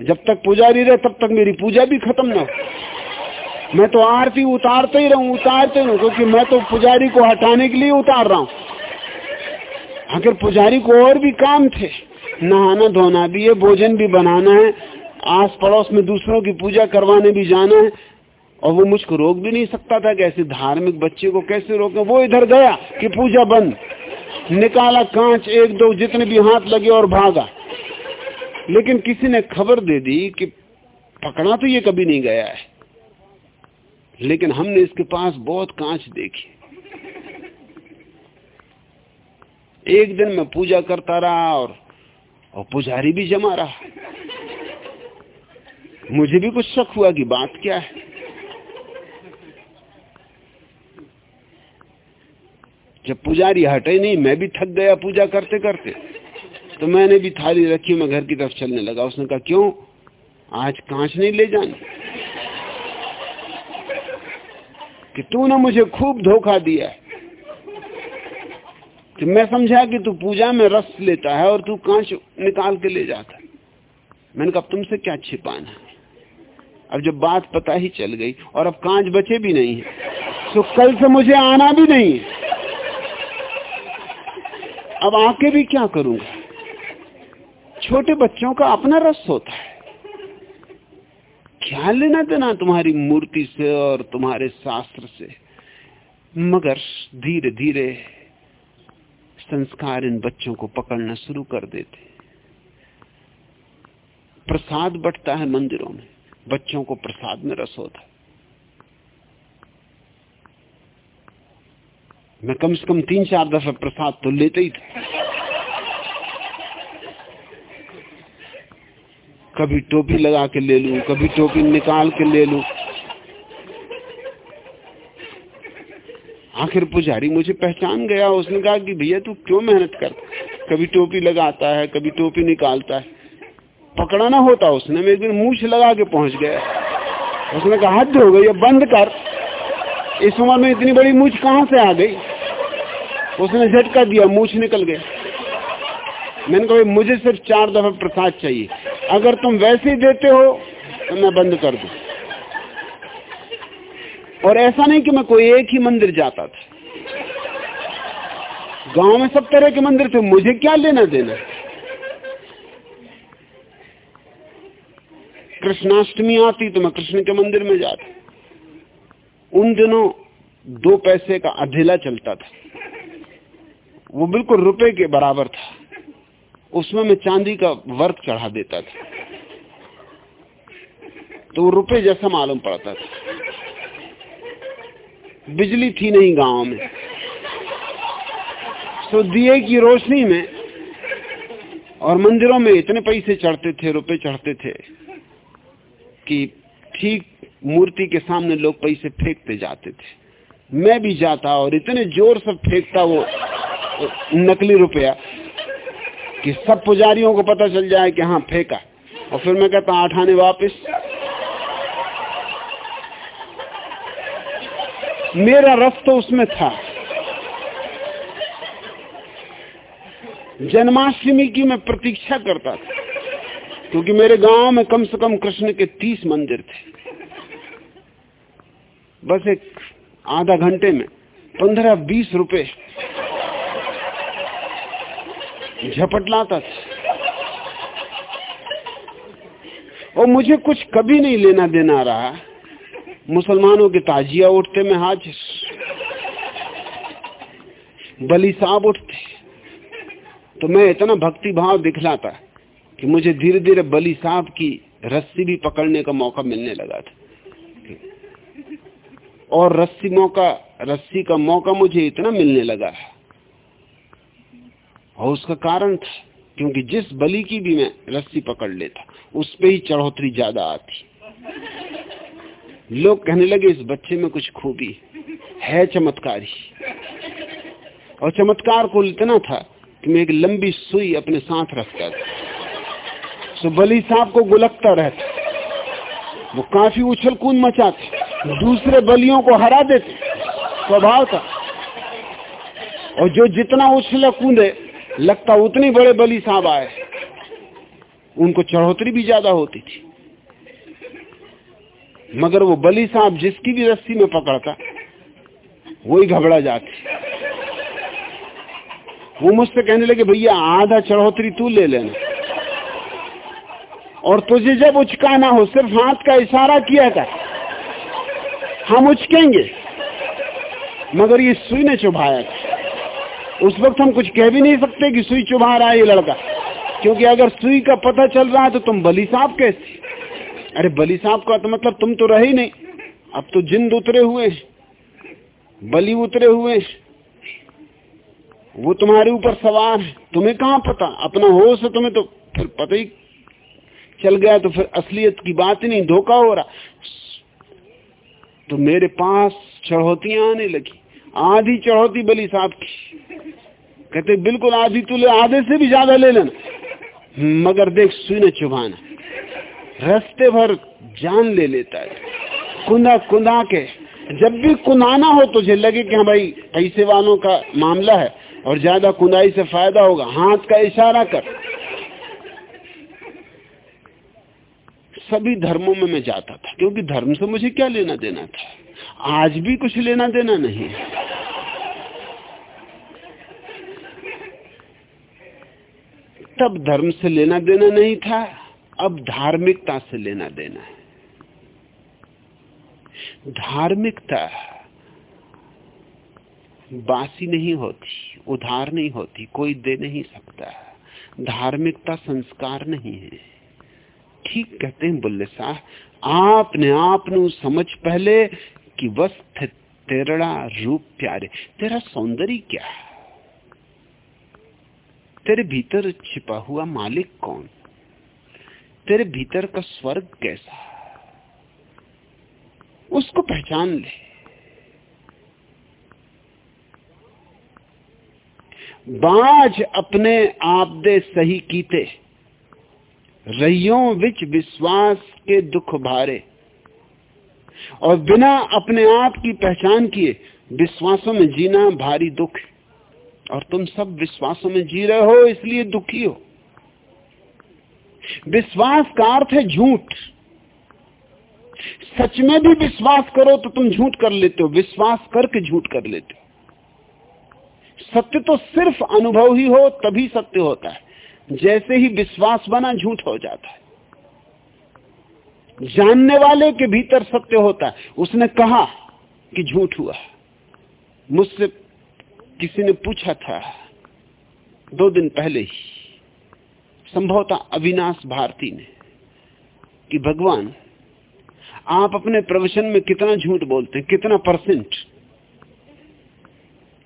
जब तक पुजारी रहे, तब तक मेरी पूजा भी खत्म ना हो। मैं तो आरती उतारते ही रहूँ, उतारते रहूँ, क्योंकि मैं तो पुजारी को हटाने के लिए उतार रहा हूँ। आखिर पुजारी को और भी काम थे, नहाना धोना भी है, भोजन भी बनाना है आस पड़ोस में दूसरों की पूजा करवाने भी जाना है, और वो मुझको रोक भी नहीं सकता था कि ऐसे धार्मिक बच्चे को कैसे रोके। वो इधर गया कि पूजा बंद। निकाला कांच एक दो, जितने भी हाथ लगे और भागा। लेकिन किसी ने खबर दे दी कि पकड़ा तो ये कभी नहीं गया है। लेकिन हमने इसके पास बहुत कांच देखी। एक दिन मैं पूजा करता रहा और और पुजारी भी जमा रहा। मुझे भी कुछ शक हुआ कि बात क्या है। जब पुजारी हटे नहीं, मैं भी थक गया पूजा करते करते। तो मैंने भी थाली रखी, मैं घर की तरफ़ चलने लगा। उसने कहा, क्यों? आज कांच नहीं ले जाने? कि तू ना मुझे खूब धोखा दिया कि मैं समझा कि तू पूजा में रस लेता है और तू कांच निकाल के ले जाता मैंने कहा तुमसे क्या छिपाना है? अब जब बात पता ही चल गई और अब कांच बचे भी नहीं है तो कल से मुझे आना भी नहीं है। अब आके भी क्या करूँगा? छोटे बच्चों का अपना रस होता है। क्या लेना देना तुम्हारी मूर्ति से और तुम्हारे शास्त्र से। मगर धीरे धीरे संस्कार इन बच्चों को पकड़ना शुरू कर देते प्रसाद बटता है मंदिरों में, बच्चों को प्रसाद में रस होता है। मैं कम से कम तीन चार दफ़ा प्रसाद तो लेते ही था। कभी टोपी लगा के ले लू, कभी टोपी निकाल के ले लू आखिर पुजारी मुझे पहचान गया। उसने कहा कि भैया तू क्यों मेहनत कर? कभी टोपी लगाता है, कभी टोपी निकालता है। पकड़ा ना होता उसने, मैं एक दिन मूछ लगा के पहुँच गया। उसने कहा, हद हो गई बंद कर। इस उम्र में इतनी बड़ी मूछ कहाँ से आ गई? उसने झटका दिया मूछ निकल गया। मैंने कहा मुझे सिर्फ़ चार दफ़ा प्रसाद चाहिए। अगर तुम वैसे ही देते हो तो मैं बंद कर दू। और ऐसा नहीं कि मैं कोई एक ही मंदिर जाता था। गाँव में सब तरह के मंदिर थे, मुझे क्या लेना देना? कृष्णाष्टमी आती तो मैं कृष्ण के मंदिर में जाता। उन दिनों दो पैसे का अधेला चलता था। वो बिल्कुल रुपए के बराबर था। उसमें मैं चांदी का वर्क चढ़ा देता था। तो रुपए जैसा मालूम पड़ता था। बिजली थी नहीं गाँव में। तो दिए की रोशनी में और मंदिरों में इतने पैसे चढ़ते थे, रुपए चढ़ते थे कि ठीक मूर्ति के सामने लोग पैसे फेंकते जाते थे। मैं भी जाता और इतने ज़ोर से फेंकता वो नकली रुपया कि सब पुजारियों को पता चल जाए कि हाँ फेंका। और फिर मैं कहता आठ आने वापिस। मेरा रस तो उसमें था। जन्माष्टमी की मैं प्रतीक्षा करता था, क्योंकि मेरे गाँव में कम से कम कृष्ण के तीस मंदिर थे। बस एक आधा घंटे में पंद्रह बीस रुपए झपट लाता था। और मुझे कुछ कभी नहीं लेना देना रहा। मुसलमानों के ताजिया उठते, में हाजिर बलि साहब उठते। तो मैं इतना भक्ति भाव दिखलाता कि मुझे धीरे धीरे बली साहब की रस्सी भी पकड़ने का मौका मिलने लगा था। और रस्सी मौका, रस्सी का मौका मुझे इतना मिलने लगा है। और उसका कारण था, क्योंकि जिस बलि की भी मैं रस्सी पकड़ लेता, उस पर ही चढ़ोतरी ज़्यादा आती। लोग कहने लगे, इस बच्चे में कुछ खूबी है, चमत्कारी। और चमत्कार को इतना था कि मैं एक लंबी सुई अपने साथ रखता था। तो बली साहब को गुलकता रहता। वो काफ़ी उछल कूद मचाते, दूसरे बलियों को हरा देते। स्वभाव था। और जो जितना उछला कूदे, लगता उतने बड़े बली साहब आए। उनको चढ़ोतरी भी ज़्यादा होती थी। मगर वो बली साहब जिसकी भी रस्सी में पकड़ता, वही घबरा जाते। वो मुझसे कहने लगे, भैया, आधा चढ़ोतरी तू ले लेना। और तुझे जब उचकाना हो, सिर्फ़ हाथ का इशारा किया था, हम उचकेंगे। मगर ये सुई ने चुभाया था। उस वक्त हम कुछ कह भी नहीं सकते कि सुई चुभा रहा है ये लड़का, क्योंकि अगर सुई का पता चल रहा है तो तुम बली साहब कैसे? अरे बलि साहब का तो मतलब तुम तो रहे ही नहीं। अब तो जिंद उतरे हुए बलि उतरे हुए वो तुम्हारे ऊपर सवार है। तुम्हें कहाँ पता? अपना होश है तुम्हें तो फिर पता ही चल गया तो फिर असलियत की बात ही नहीं, धोखा हो रहा। तो मेरे पास चढ़ौतियाँ आने लगी। आधी चढ़ौती बली साहब की। कहते, बिल्कुल आधी तू ले, आधे से भी ज़्यादा ले लेना। मगर देख सुने चुभाना रस्ते भर जान ले लेता है। कुंदा कुंदा के, जब भी कुनाना हो तुझे लगे कि हाँ भाई, पैसे वालों का मामला है और ज़्यादा कुंदाई से फ़ायदा होगा, हाथ का इशारा कर। सभी धर्मों में मैं जाता था, क्योंकि धर्म से मुझे क्या लेना देना था? आज भी कुछ लेना देना नहीं। तब धर्म से लेना देना नहीं था। अब धार्मिकता से लेना देना है। धार्मिकता बासी नहीं होती, उधार नहीं होती, कोई दे नहीं सकता। धार्मिकता संस्कार नहीं है। ठीक कहते हैं बुल्ले साह आपने आप समझ पहले कि बस तेरा रूप प्यारे, तेरा सौंदर्य क्या तेरे भीतर छिपा हुआ मालिक कौन? तेरे भीतर का स्वर्ग कैसा उसको पहचान ले। बाज अपने आप दे सही कीते। रहियों विच विश्वास के दुख भारे। और बिना अपने आप की पहचान किए विश्वासों में जीना भारी दुख और तुम सब विश्वासों में जी रहे हो, इसलिए दुखी हो। विश्वास का अर्थ है झूठ। सच में भी विश्वास करो तो तुम झूठ कर लेते हो, विश्वास करके झूठ कर लेते हो। सत्य तो सिर्फ़ अनुभव ही हो, तभी सत्य होता है। जैसे ही विश्वास बना, झूठ हो जाता है। जानने वाले के भीतर सत्य होता है। उसने कहा कि झूठ हुआ। मुझसे किसी ने पूछा था, दो दिन पहले ही। संभवतः अविनाश भारती ने, कि भगवान, आप अपने प्रवचन में कितना झूठ बोलते हैं, कितना परसेंट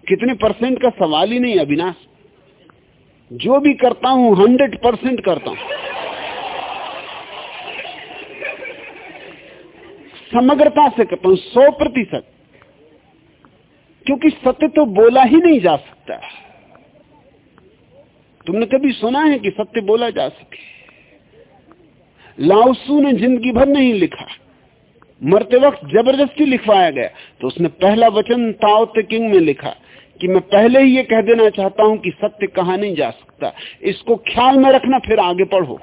कितने परसेंट का सवाल ही नहीं अविनाश? जो भी करता हूँ हंड्रेड परसेंट करता हूँ। समग्रता से करता हूँ, सौ प्रतिशत। क्योंकि सत्य तो बोला ही नहीं जा सकता। तुमने कभी सुना है कि सत्य बोला जा सके? लाउसू ने ज़िंदगी भर नहीं लिखा। मरते वक्त ज़बरदस्ती लिखवाया गया। तो उसने पहला वचन ताओ किंग में लिखा कि मैं पहले ही ये कह देना चाहता हूँ कि सत्य कहा नहीं जा सकता। इसको ख्याल में रखना, फिर आगे पढ़ो।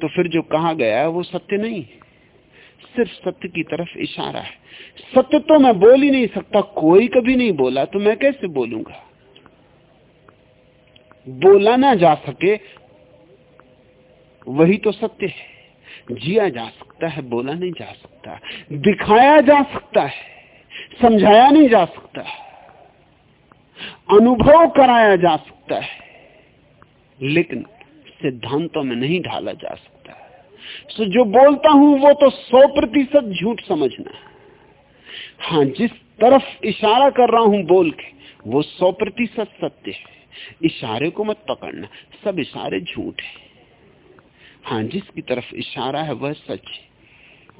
तो फिर जो कहा गया है वो सत्य नहीं सिर्फ़ सत्य की तरफ़ इशारा है। सत्य तो मैं बोल ही नहीं सकता, कोई कभी नहीं बोला तो मैं कैसे बोलूँगा? बोला ना जा सके, वही तो सत्य है। जिया जा सकता है, बोला नहीं जा सकता। दिखाया जा सकता है, समझाया नहीं जा सकता। अनुभव कराया जा सकता है, लेकिन सिद्धांतों में नहीं ढाला जा सकता। सो जो बोलता हूँ, वो तो सौ प्रतिशत झूठ समझना। हाँ जिस तरफ़ इशारा कर रहा हूँ बोल के, वो सौ प्रतिशत सत्य है। इशारे को मत पकड़ना। सब इशारे झूठ है। हाँ जिसकी तरफ़ इशारा है, वह सच है।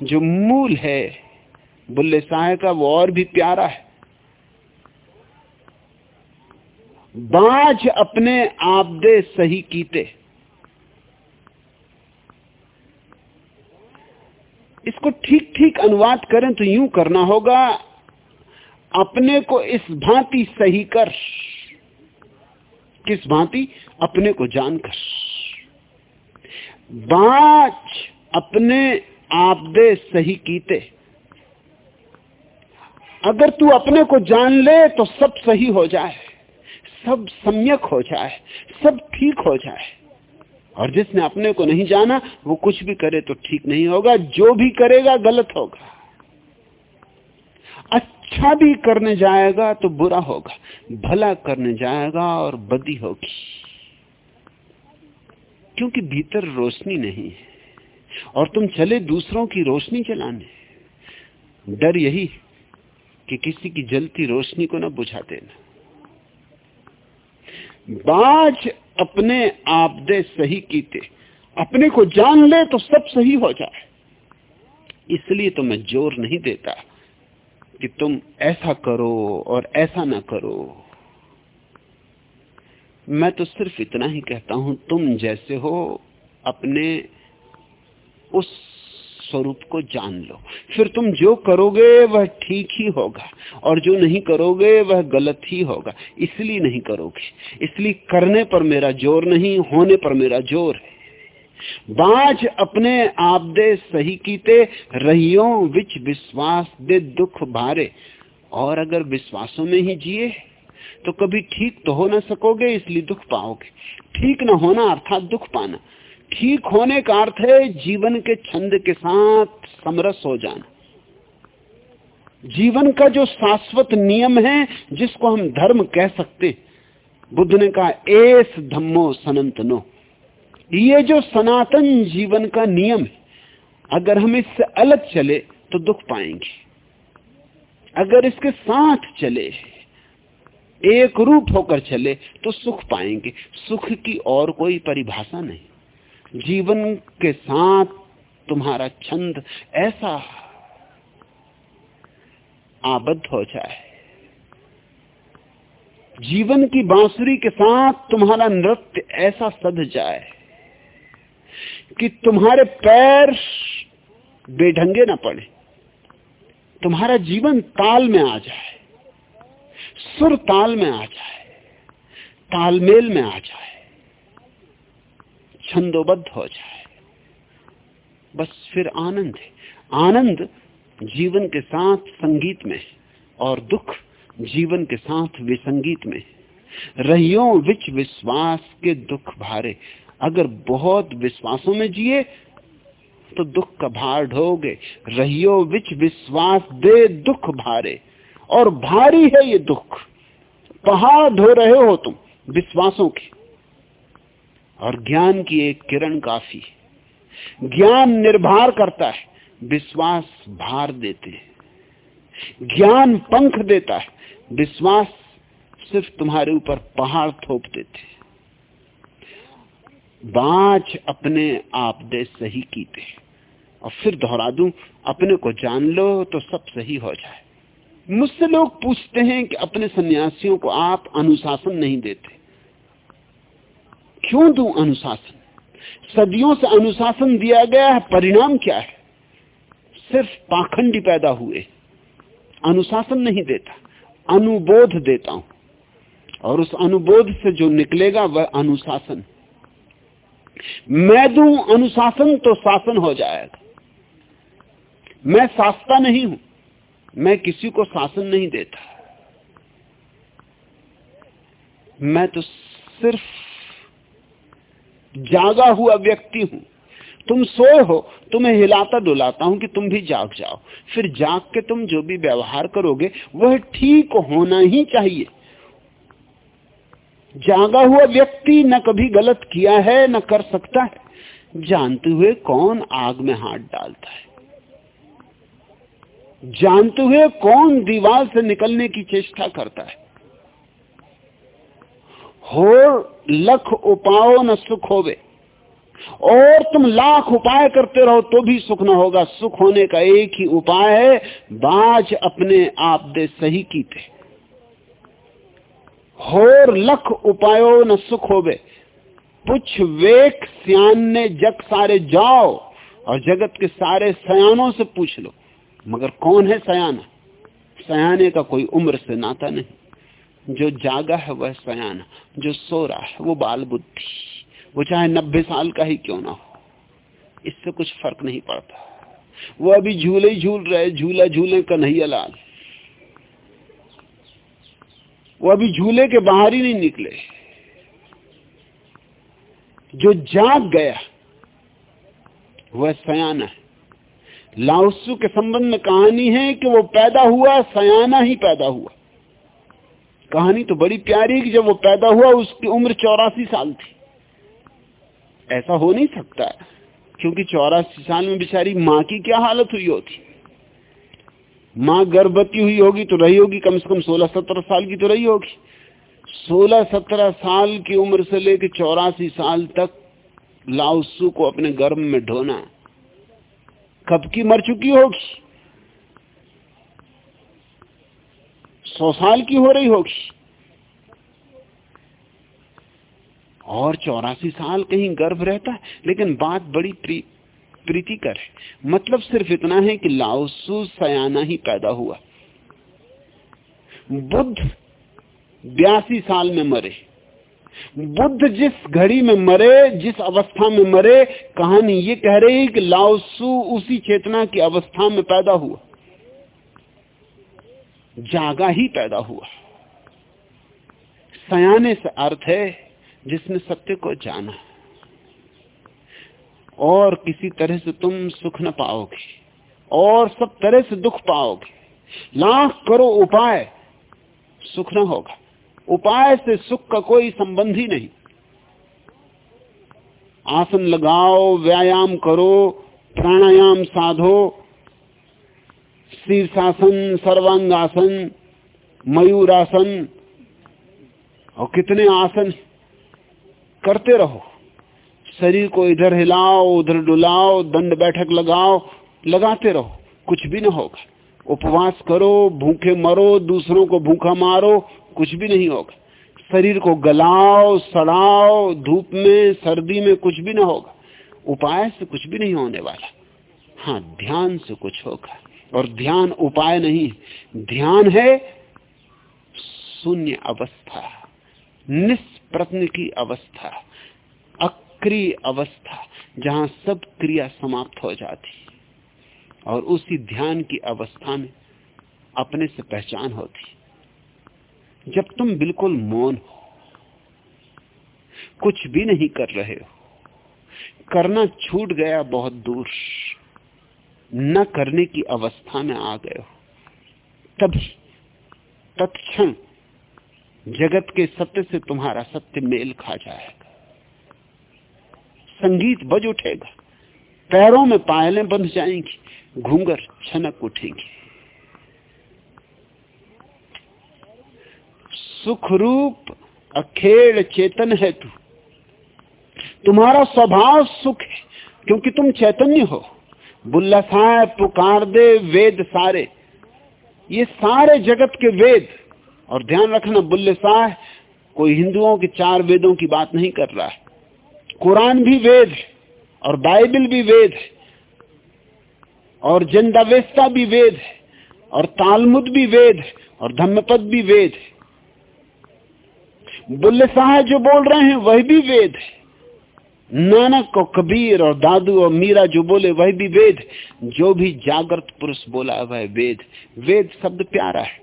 जो मूल है, बुल्ले शाह का, वो और भी प्यारा है। बाज अपने आप दे सही कीते। इसको ठीक ठीक अनुवाद करें तो यूँ करना होगा, अपने को इस भांति सही कर। किस भांति? अपने को जानकर। बाच अपने आप दे सही कीते। अगर तू अपने को जान ले तो सब सही हो जाए। सब सम्यक हो जाए। सब ठीक हो जाए। और जिसने अपने को नहीं जाना, वो कुछ भी करे तो ठीक नहीं होगा। जो भी करेगा, गलत होगा। अच्छा भी करने जाएगा तो बुरा होगा। भला करने जाएगा और बदी होगी। क्योंकि भीतर रोशनी नहीं है और तुम चले दूसरों की रोशनी चलाने डर यही कि किसी की जलती रोशनी को ना बुझा देना। बाज अपने आप दे सही कीते। अपने को जान ले तो सब सही हो जाए। इसलिए तो मैं ज़ोर नहीं देता। कि तुम ऐसा करो और ऐसा ना करो। मैं तो सिर्फ़ इतना ही कहता हूँ, तुम जैसे हो, अपने उस स्वरूप को जान लो। फिर तुम जो करोगे, वह ठीक ही होगा, और जो नहीं करोगे, वह गलत ही होगा। इसलिए नहीं करोगे। इसलिए करने पर मेरा ज़ोर नहीं, होने पर मेरा ज़ोर है। बाज अपने आप दे सही कीते, रहियो विच विश्वास दे दुख भारे। और अगर विश्वासों में ही जिए तो कभी ठीक तो हो ना सकोगे, इसलिए दुख पाओगे। ठीक ना होना अर्थात दुख पाना। ठीक होने का अर्थ है जीवन के छंद के साथ समरस हो जाना। जीवन का जो शाश्वत नियम है, जिसको हम धर्म कह सकते, बुद्ध ने कहा, एस धम्मो सनंतनो। ये जो सनातन जीवन का नियम है, अगर हम इससे अलग चले तो दुख पाएँगे। अगर इसके साथ चले, एक रूप होकर चले तो सुख पाएँगे। सुख की और कोई परिभाषा नहीं। जीवन के साथ तुम्हारा छंद ऐसा आबद्ध हो जाए। जीवन की बांसुरी के साथ तुम्हारा नृत्य ऐसा सध जाए। कि तुम्हारे पैर बेढंगे ना पड़े। तुम्हारा जीवन ताल में आ जाए, सुर ताल में आ जाए, तालमेल में आ जाए, छंदोबद्ध हो जाए। बस फिर आनंद है। आनंद जीवन के साथ संगीत में और दुख जीवन के साथ विसंगीत में रहियो विच विश्वास के दुख भारे अगर बहुत विश्वासों में जिए तो दुख का भार ढोगे। रहियो विच विश्वास दे, दुख भारे। और भारी है ये दुख। पहाड़ ढो रहे हो तुम विश्वासों की। और ज्ञान की एक किरण काफ़ी ज्ञान निर्भर करता है, विश्वास भार देते हैं। ज्ञान पंख देता है, विश्वास सिर्फ़ तुम्हारे ऊपर पहाड़ थोप देते बाच अपने आप दे सही कीते और फिर दोहरा दूँ, अपने को जान लो तो सब सही हो जाए। मुझसे लोग पूछते हैं कि अपने सन्यासियों को आप अनुशासन नहीं देते। क्यों दू अनुशासन? सदियों से अनुशासन दिया गया है, परिणाम क्या है? सिर्फ़ पाखंडी पैदा हुए। अनुशासन नहीं देता, अनुबोध देता हूँ। और उस अनुबोध से जो निकलेगा वह अनुशासन। मैं दू, अनुशासन तो शासन हो जाएगा। मैं शास्ता नहीं हूँ, मैं किसी को शासन नहीं देता। मैं तो सिर्फ़ जागा हुआ व्यक्ति हूँ। तुम सोए हो, तुम्हें हिलाता डुलाता हूँ कि तुम भी जाग जाओ। फिर जाग के तुम जो भी व्यवहार करोगे, वह ठीक होना ही चाहिए। जागा हुआ व्यक्ति न कभी गलत किया है, न कर सकता है। जानते हुए कौन आग में हाथ डालता है? जानते हुए कौन दीवार से निकलने की चेष्टा करता है? हो, लख उपाओ न सुख होवे। और तुम लाख उपाय करते रहो तो भी सुख न होगा। सुख होने का एक ही उपाय है, बाज अपने आप दे सही की थे होर लख उपायो न सुख होवे। पुछ वेक सियान ने जग सारे जाओ और जगत के सारे सयानों से पूछ लो। मगर कौन है सयाना? सयाने का कोई उम्र से नाता नहीं। जो जागा है वह सयाना, जो सो रहा है वो बाल बुद्धि। वो चाहे नब्बे साल का ही क्यों ना हो। इससे कुछ फ़र्क नहीं पड़ता। वो अभी झूले झूल रहे झूला झूले कन्हैया लाल। वो अभी झूले के बाहर ही नहीं निकले। जो जाग गया, वह सयाना है। लाउसु के संबंध में कहानी है कि वो पैदा हुआ, सयाना ही पैदा हुआ। कहानी तो बड़ी प्यारी कि जब वो पैदा हुआ, उसकी उम्र चौरासी साल थी। ऐसा हो नहीं सकता, क्योंकि चौरासी साल में बेचारी माँ की क्या हालत हुई होती? माँ गर्भवती हुई होगी तो रही होगी कम से कम सोलह सत्रह साल की तो रही होगी। सोलह सत्रह साल की उम्र से लेकर चौरासी साल तक लाउसू को अपने गर्भ में ढोना कब की मर चुकी होगी? सौ साल की हो रही होगी। और चौरासी साल कहीं गर्भ रहता है, लेकिन बात बड़ी प्रीतिकर है। मतलब सिर्फ़ इतना है कि लाओसु सयाना ही पैदा हुआ। बुद्ध बयासी साल में मरे। बुद्ध जिस घड़ी में मरे, जिस अवस्था में मरे, कहानी ये कह रही है कि लाओसु उसी चेतना की अवस्था में पैदा हुआ। जागा ही पैदा हुआ। सयाने से अर्थ है जिसने सत्य को जाना। और किसी तरह से तुम सुख न पाओगे, और सब तरह से दुख पाओगे। लाख करो उपाय सुख न होगा। उपाय से सुख का कोई संबंध ही नहीं। आसन लगाओ, व्यायाम करो, प्राणायाम साधो, शीर्षासन, सर्वांगासन, मयूरासन, और कितने आसन करते रहो। शरीर को इधर हिलाओ, उधर डुलाओ, दंड बैठक लगाओ, लगाते रहो, कुछ भी ना होगा। उपवास करो, भूखे मरो, दूसरों को भूखा मारो, कुछ भी नहीं होगा। शरीर को गलाओ, सड़ाओ, धूप में, सर्दी में कुछ भी ना होगा। उपाय से कुछ भी नहीं होने वाला। हाँ ध्यान से कुछ होगा। और ध्यान उपाय नहीं ध्यान है शून्य अवस्था, निष्प्रत्न की अवस्था। अक्रिय अवस्था जहाँ सब क्रिया समाप्त हो जाती और उसी ध्यान की अवस्था में अपने से पहचान होती जब तुम बिल्कुल मौन हो, कुछ भी नहीं कर रहे हो, करना छूट गया बहुत दूर, न करने की अवस्था में आ गए हो, तभी तत्क्षण जगत के सत्य से तुम्हारा सत्य मेल खा जाएगा। संगीत बज उठेगा। पैरों में पायलें बंध जाएँगी घूंगर छनक उठेंगे। सुखरूप अखेड़ चेतन है तू। तुम्हारा स्वभाव सुख है, क्योंकि तुम चैतन्य हो। बुल्ला साहब पुकार दे वेद सारे। ये सारे जगत के वेद। और ध्यान रखना बुल्ले शाह कोई हिंदुओं के चार वेदों की बात नहीं कर रहा है। कुरान भी वेद है, और बाइबल भी वेद है, और जंदावेस्ता भी वेद है, और तालमुद भी वेद है, और धम्मपद भी वेद है। बुल्ले शाह जो बोल रहे हैं, वह भी वेद है। नानक और कबीर और दादू और मीरा जो बोले, वह भी वेद जो भी जागृत पुरुष बोला, वह वेद वेद शब्द प्यारा है।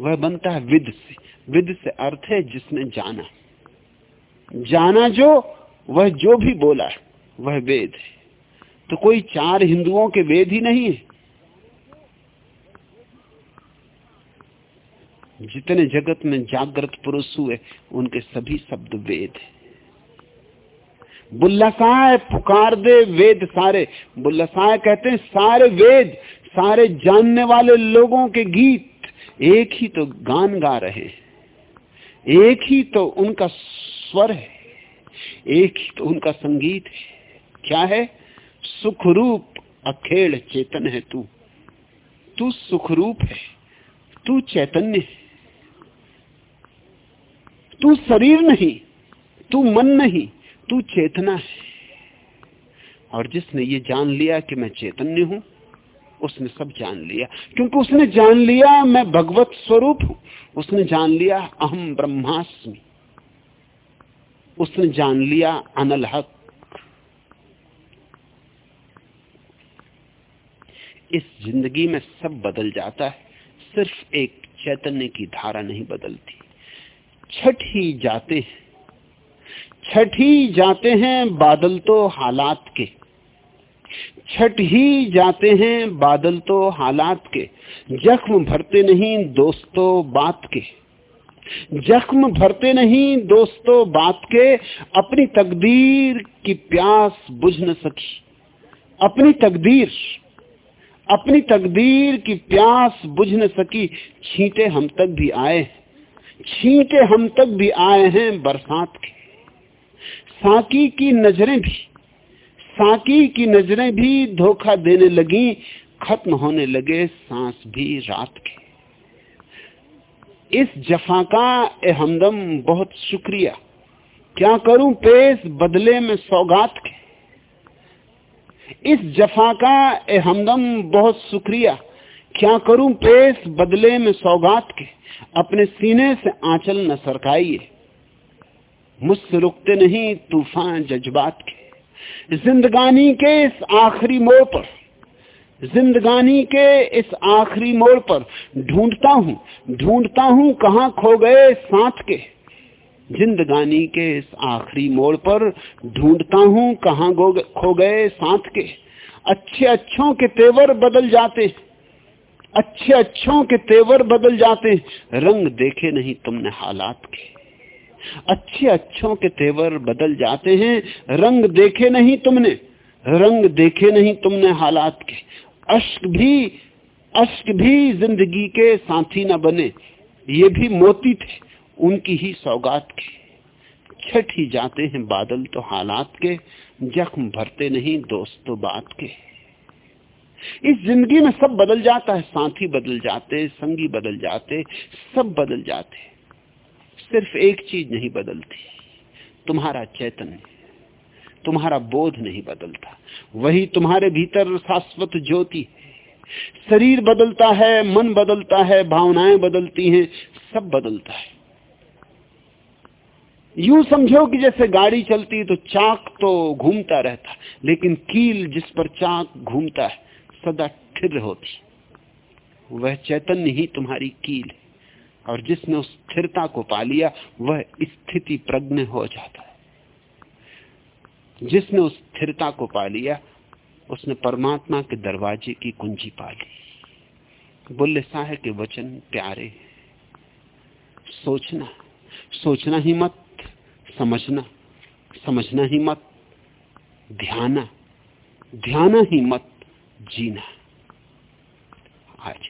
वह बनता है विद से। विद से अर्थ है जिसने जाना। जाना जो वह जो भी बोला, वह वेद है। तो कोई चार हिंदुओं के वेद ही नहीं है। जितने जगत में जागृत पुरुष हुए, उनके सभी शब्द वेद है। बुल्ला पुकार दे वेद सारे। बुल्ला साय कहते हैं, सारे वेद, सारे जानने वाले लोगों के गीत। एक ही तो गान गा रहे हैं। एक ही तो उनका स्वर है। एक ही तो उनका संगीत है। क्या है? सुखरूप अखेड़ चेतन है तू। तू सुखरूप है। तू चैतन्य है। तू शरीर नहीं, तू मन नहीं, तू चेतना है। और जिसने ये जान लिया कि मैं चैतन्य हूँ, उसने सब जान लिया। क्योंकि उसने जान लिया मैं भगवत स्वरूप हूँ। उसने जान लिया अहम ब्रह्मास्मि। उसने जान लिया अनल हक। इस ज़िंदगी में सब बदल जाता है, सिर्फ़ एक चैतन्य की धारा नहीं बदलती। छठ ही जाते हैं। छठ ही जाते हैं बादल तो हालात के। छठ ही जाते हैं बादल तो हालात के। जख्म भरते नहीं दोस्तों बात के। जख्म भरते नहीं दोस्तों बात के, अपनी तकदीर की प्यास बुझ न सकी। अपनी तकदीर अपनी तकदीर की प्यास बुझ न सकी। छींटे हम तक भी आए छींटे हम तक भी आए हैं बरसात के। साकी की नज़रें भी, साकी की नज़रें भी धोखा देने लगी। खत्म होने लगे सांस भी रात के। इस जफा का ए हमदम बहुत शुक्रिया। क्या करूँ पेश बदले में सौगात के? इस जफा का ए हमदम बहुत शुक्रिया। क्या करूँ पेश बदले में सौगात के? अपने सीने से आंचल न सरकाइए। मुझसे रुकते नहीं तूफ़ान जज्बात के। जिंदगानी के इस आखिरी मोड़ पर, जिंदगानी के इस आखिरी मोड़ पर ढूंढता हूँ। ढूंढता हूँ कहाँ खो गए साथ के। जिंदगानी के इस आखिरी मोड़ पर ढूंढता हूँ कहाँ खो गए साथ के। अच्छे अच्छों के तेवर बदल जाते। अच्छे अच्छों के तेवर बदल जाते। रंग देखे नहीं तुमने हालात के। अच्छे अच्छों के तेवर बदल जाते हैं। रंग देखे नहीं तुमने। रंग देखे नहीं तुमने हालात के। अश्क भी अश्क भी ज़िंदगी के साथी न बने। ये भी मोती थे, उनकी ही सौगात के। छठ ही जाते हैं बादल तो हालात के, जख्म भरते नहीं दोस्तों बात के। इस ज़िंदगी में सब बदल जाता है, साथी बदल जाते, संगी बदल जाते, सब बदल जाते। सिर्फ़ एक चीज़ नहीं बदलती, तुम्हारा चैतन्य। तुम्हारा बोध नहीं बदलता। वही तुम्हारे भीतर शाश्वत ज्योति शरीर बदलता है, मन बदलता है, भावनाएँ बदलती हैं, सब बदलता है। यूँ समझो कि जैसे गाड़ी चलती तो चाक तो घूमता रहता, लेकिन कील जिस पर चाक घूमता है, सदा ठिर होती। वह चैतन्य ही तुम्हारी कील है, और जिसने उस स्थिरता को पा लिया, वह स्थिति प्रज्ञ हो जाता है। जिसने उस स्थिरता को पा लिया उसने परमात्मा के दरवाजे की कुंजी पा ली बुल्ले साहे के वचन प्यारे, सोचना सोचना ही मत, समझना समझना ही मत, ध्याना ध्याना ही मत, जीना। आज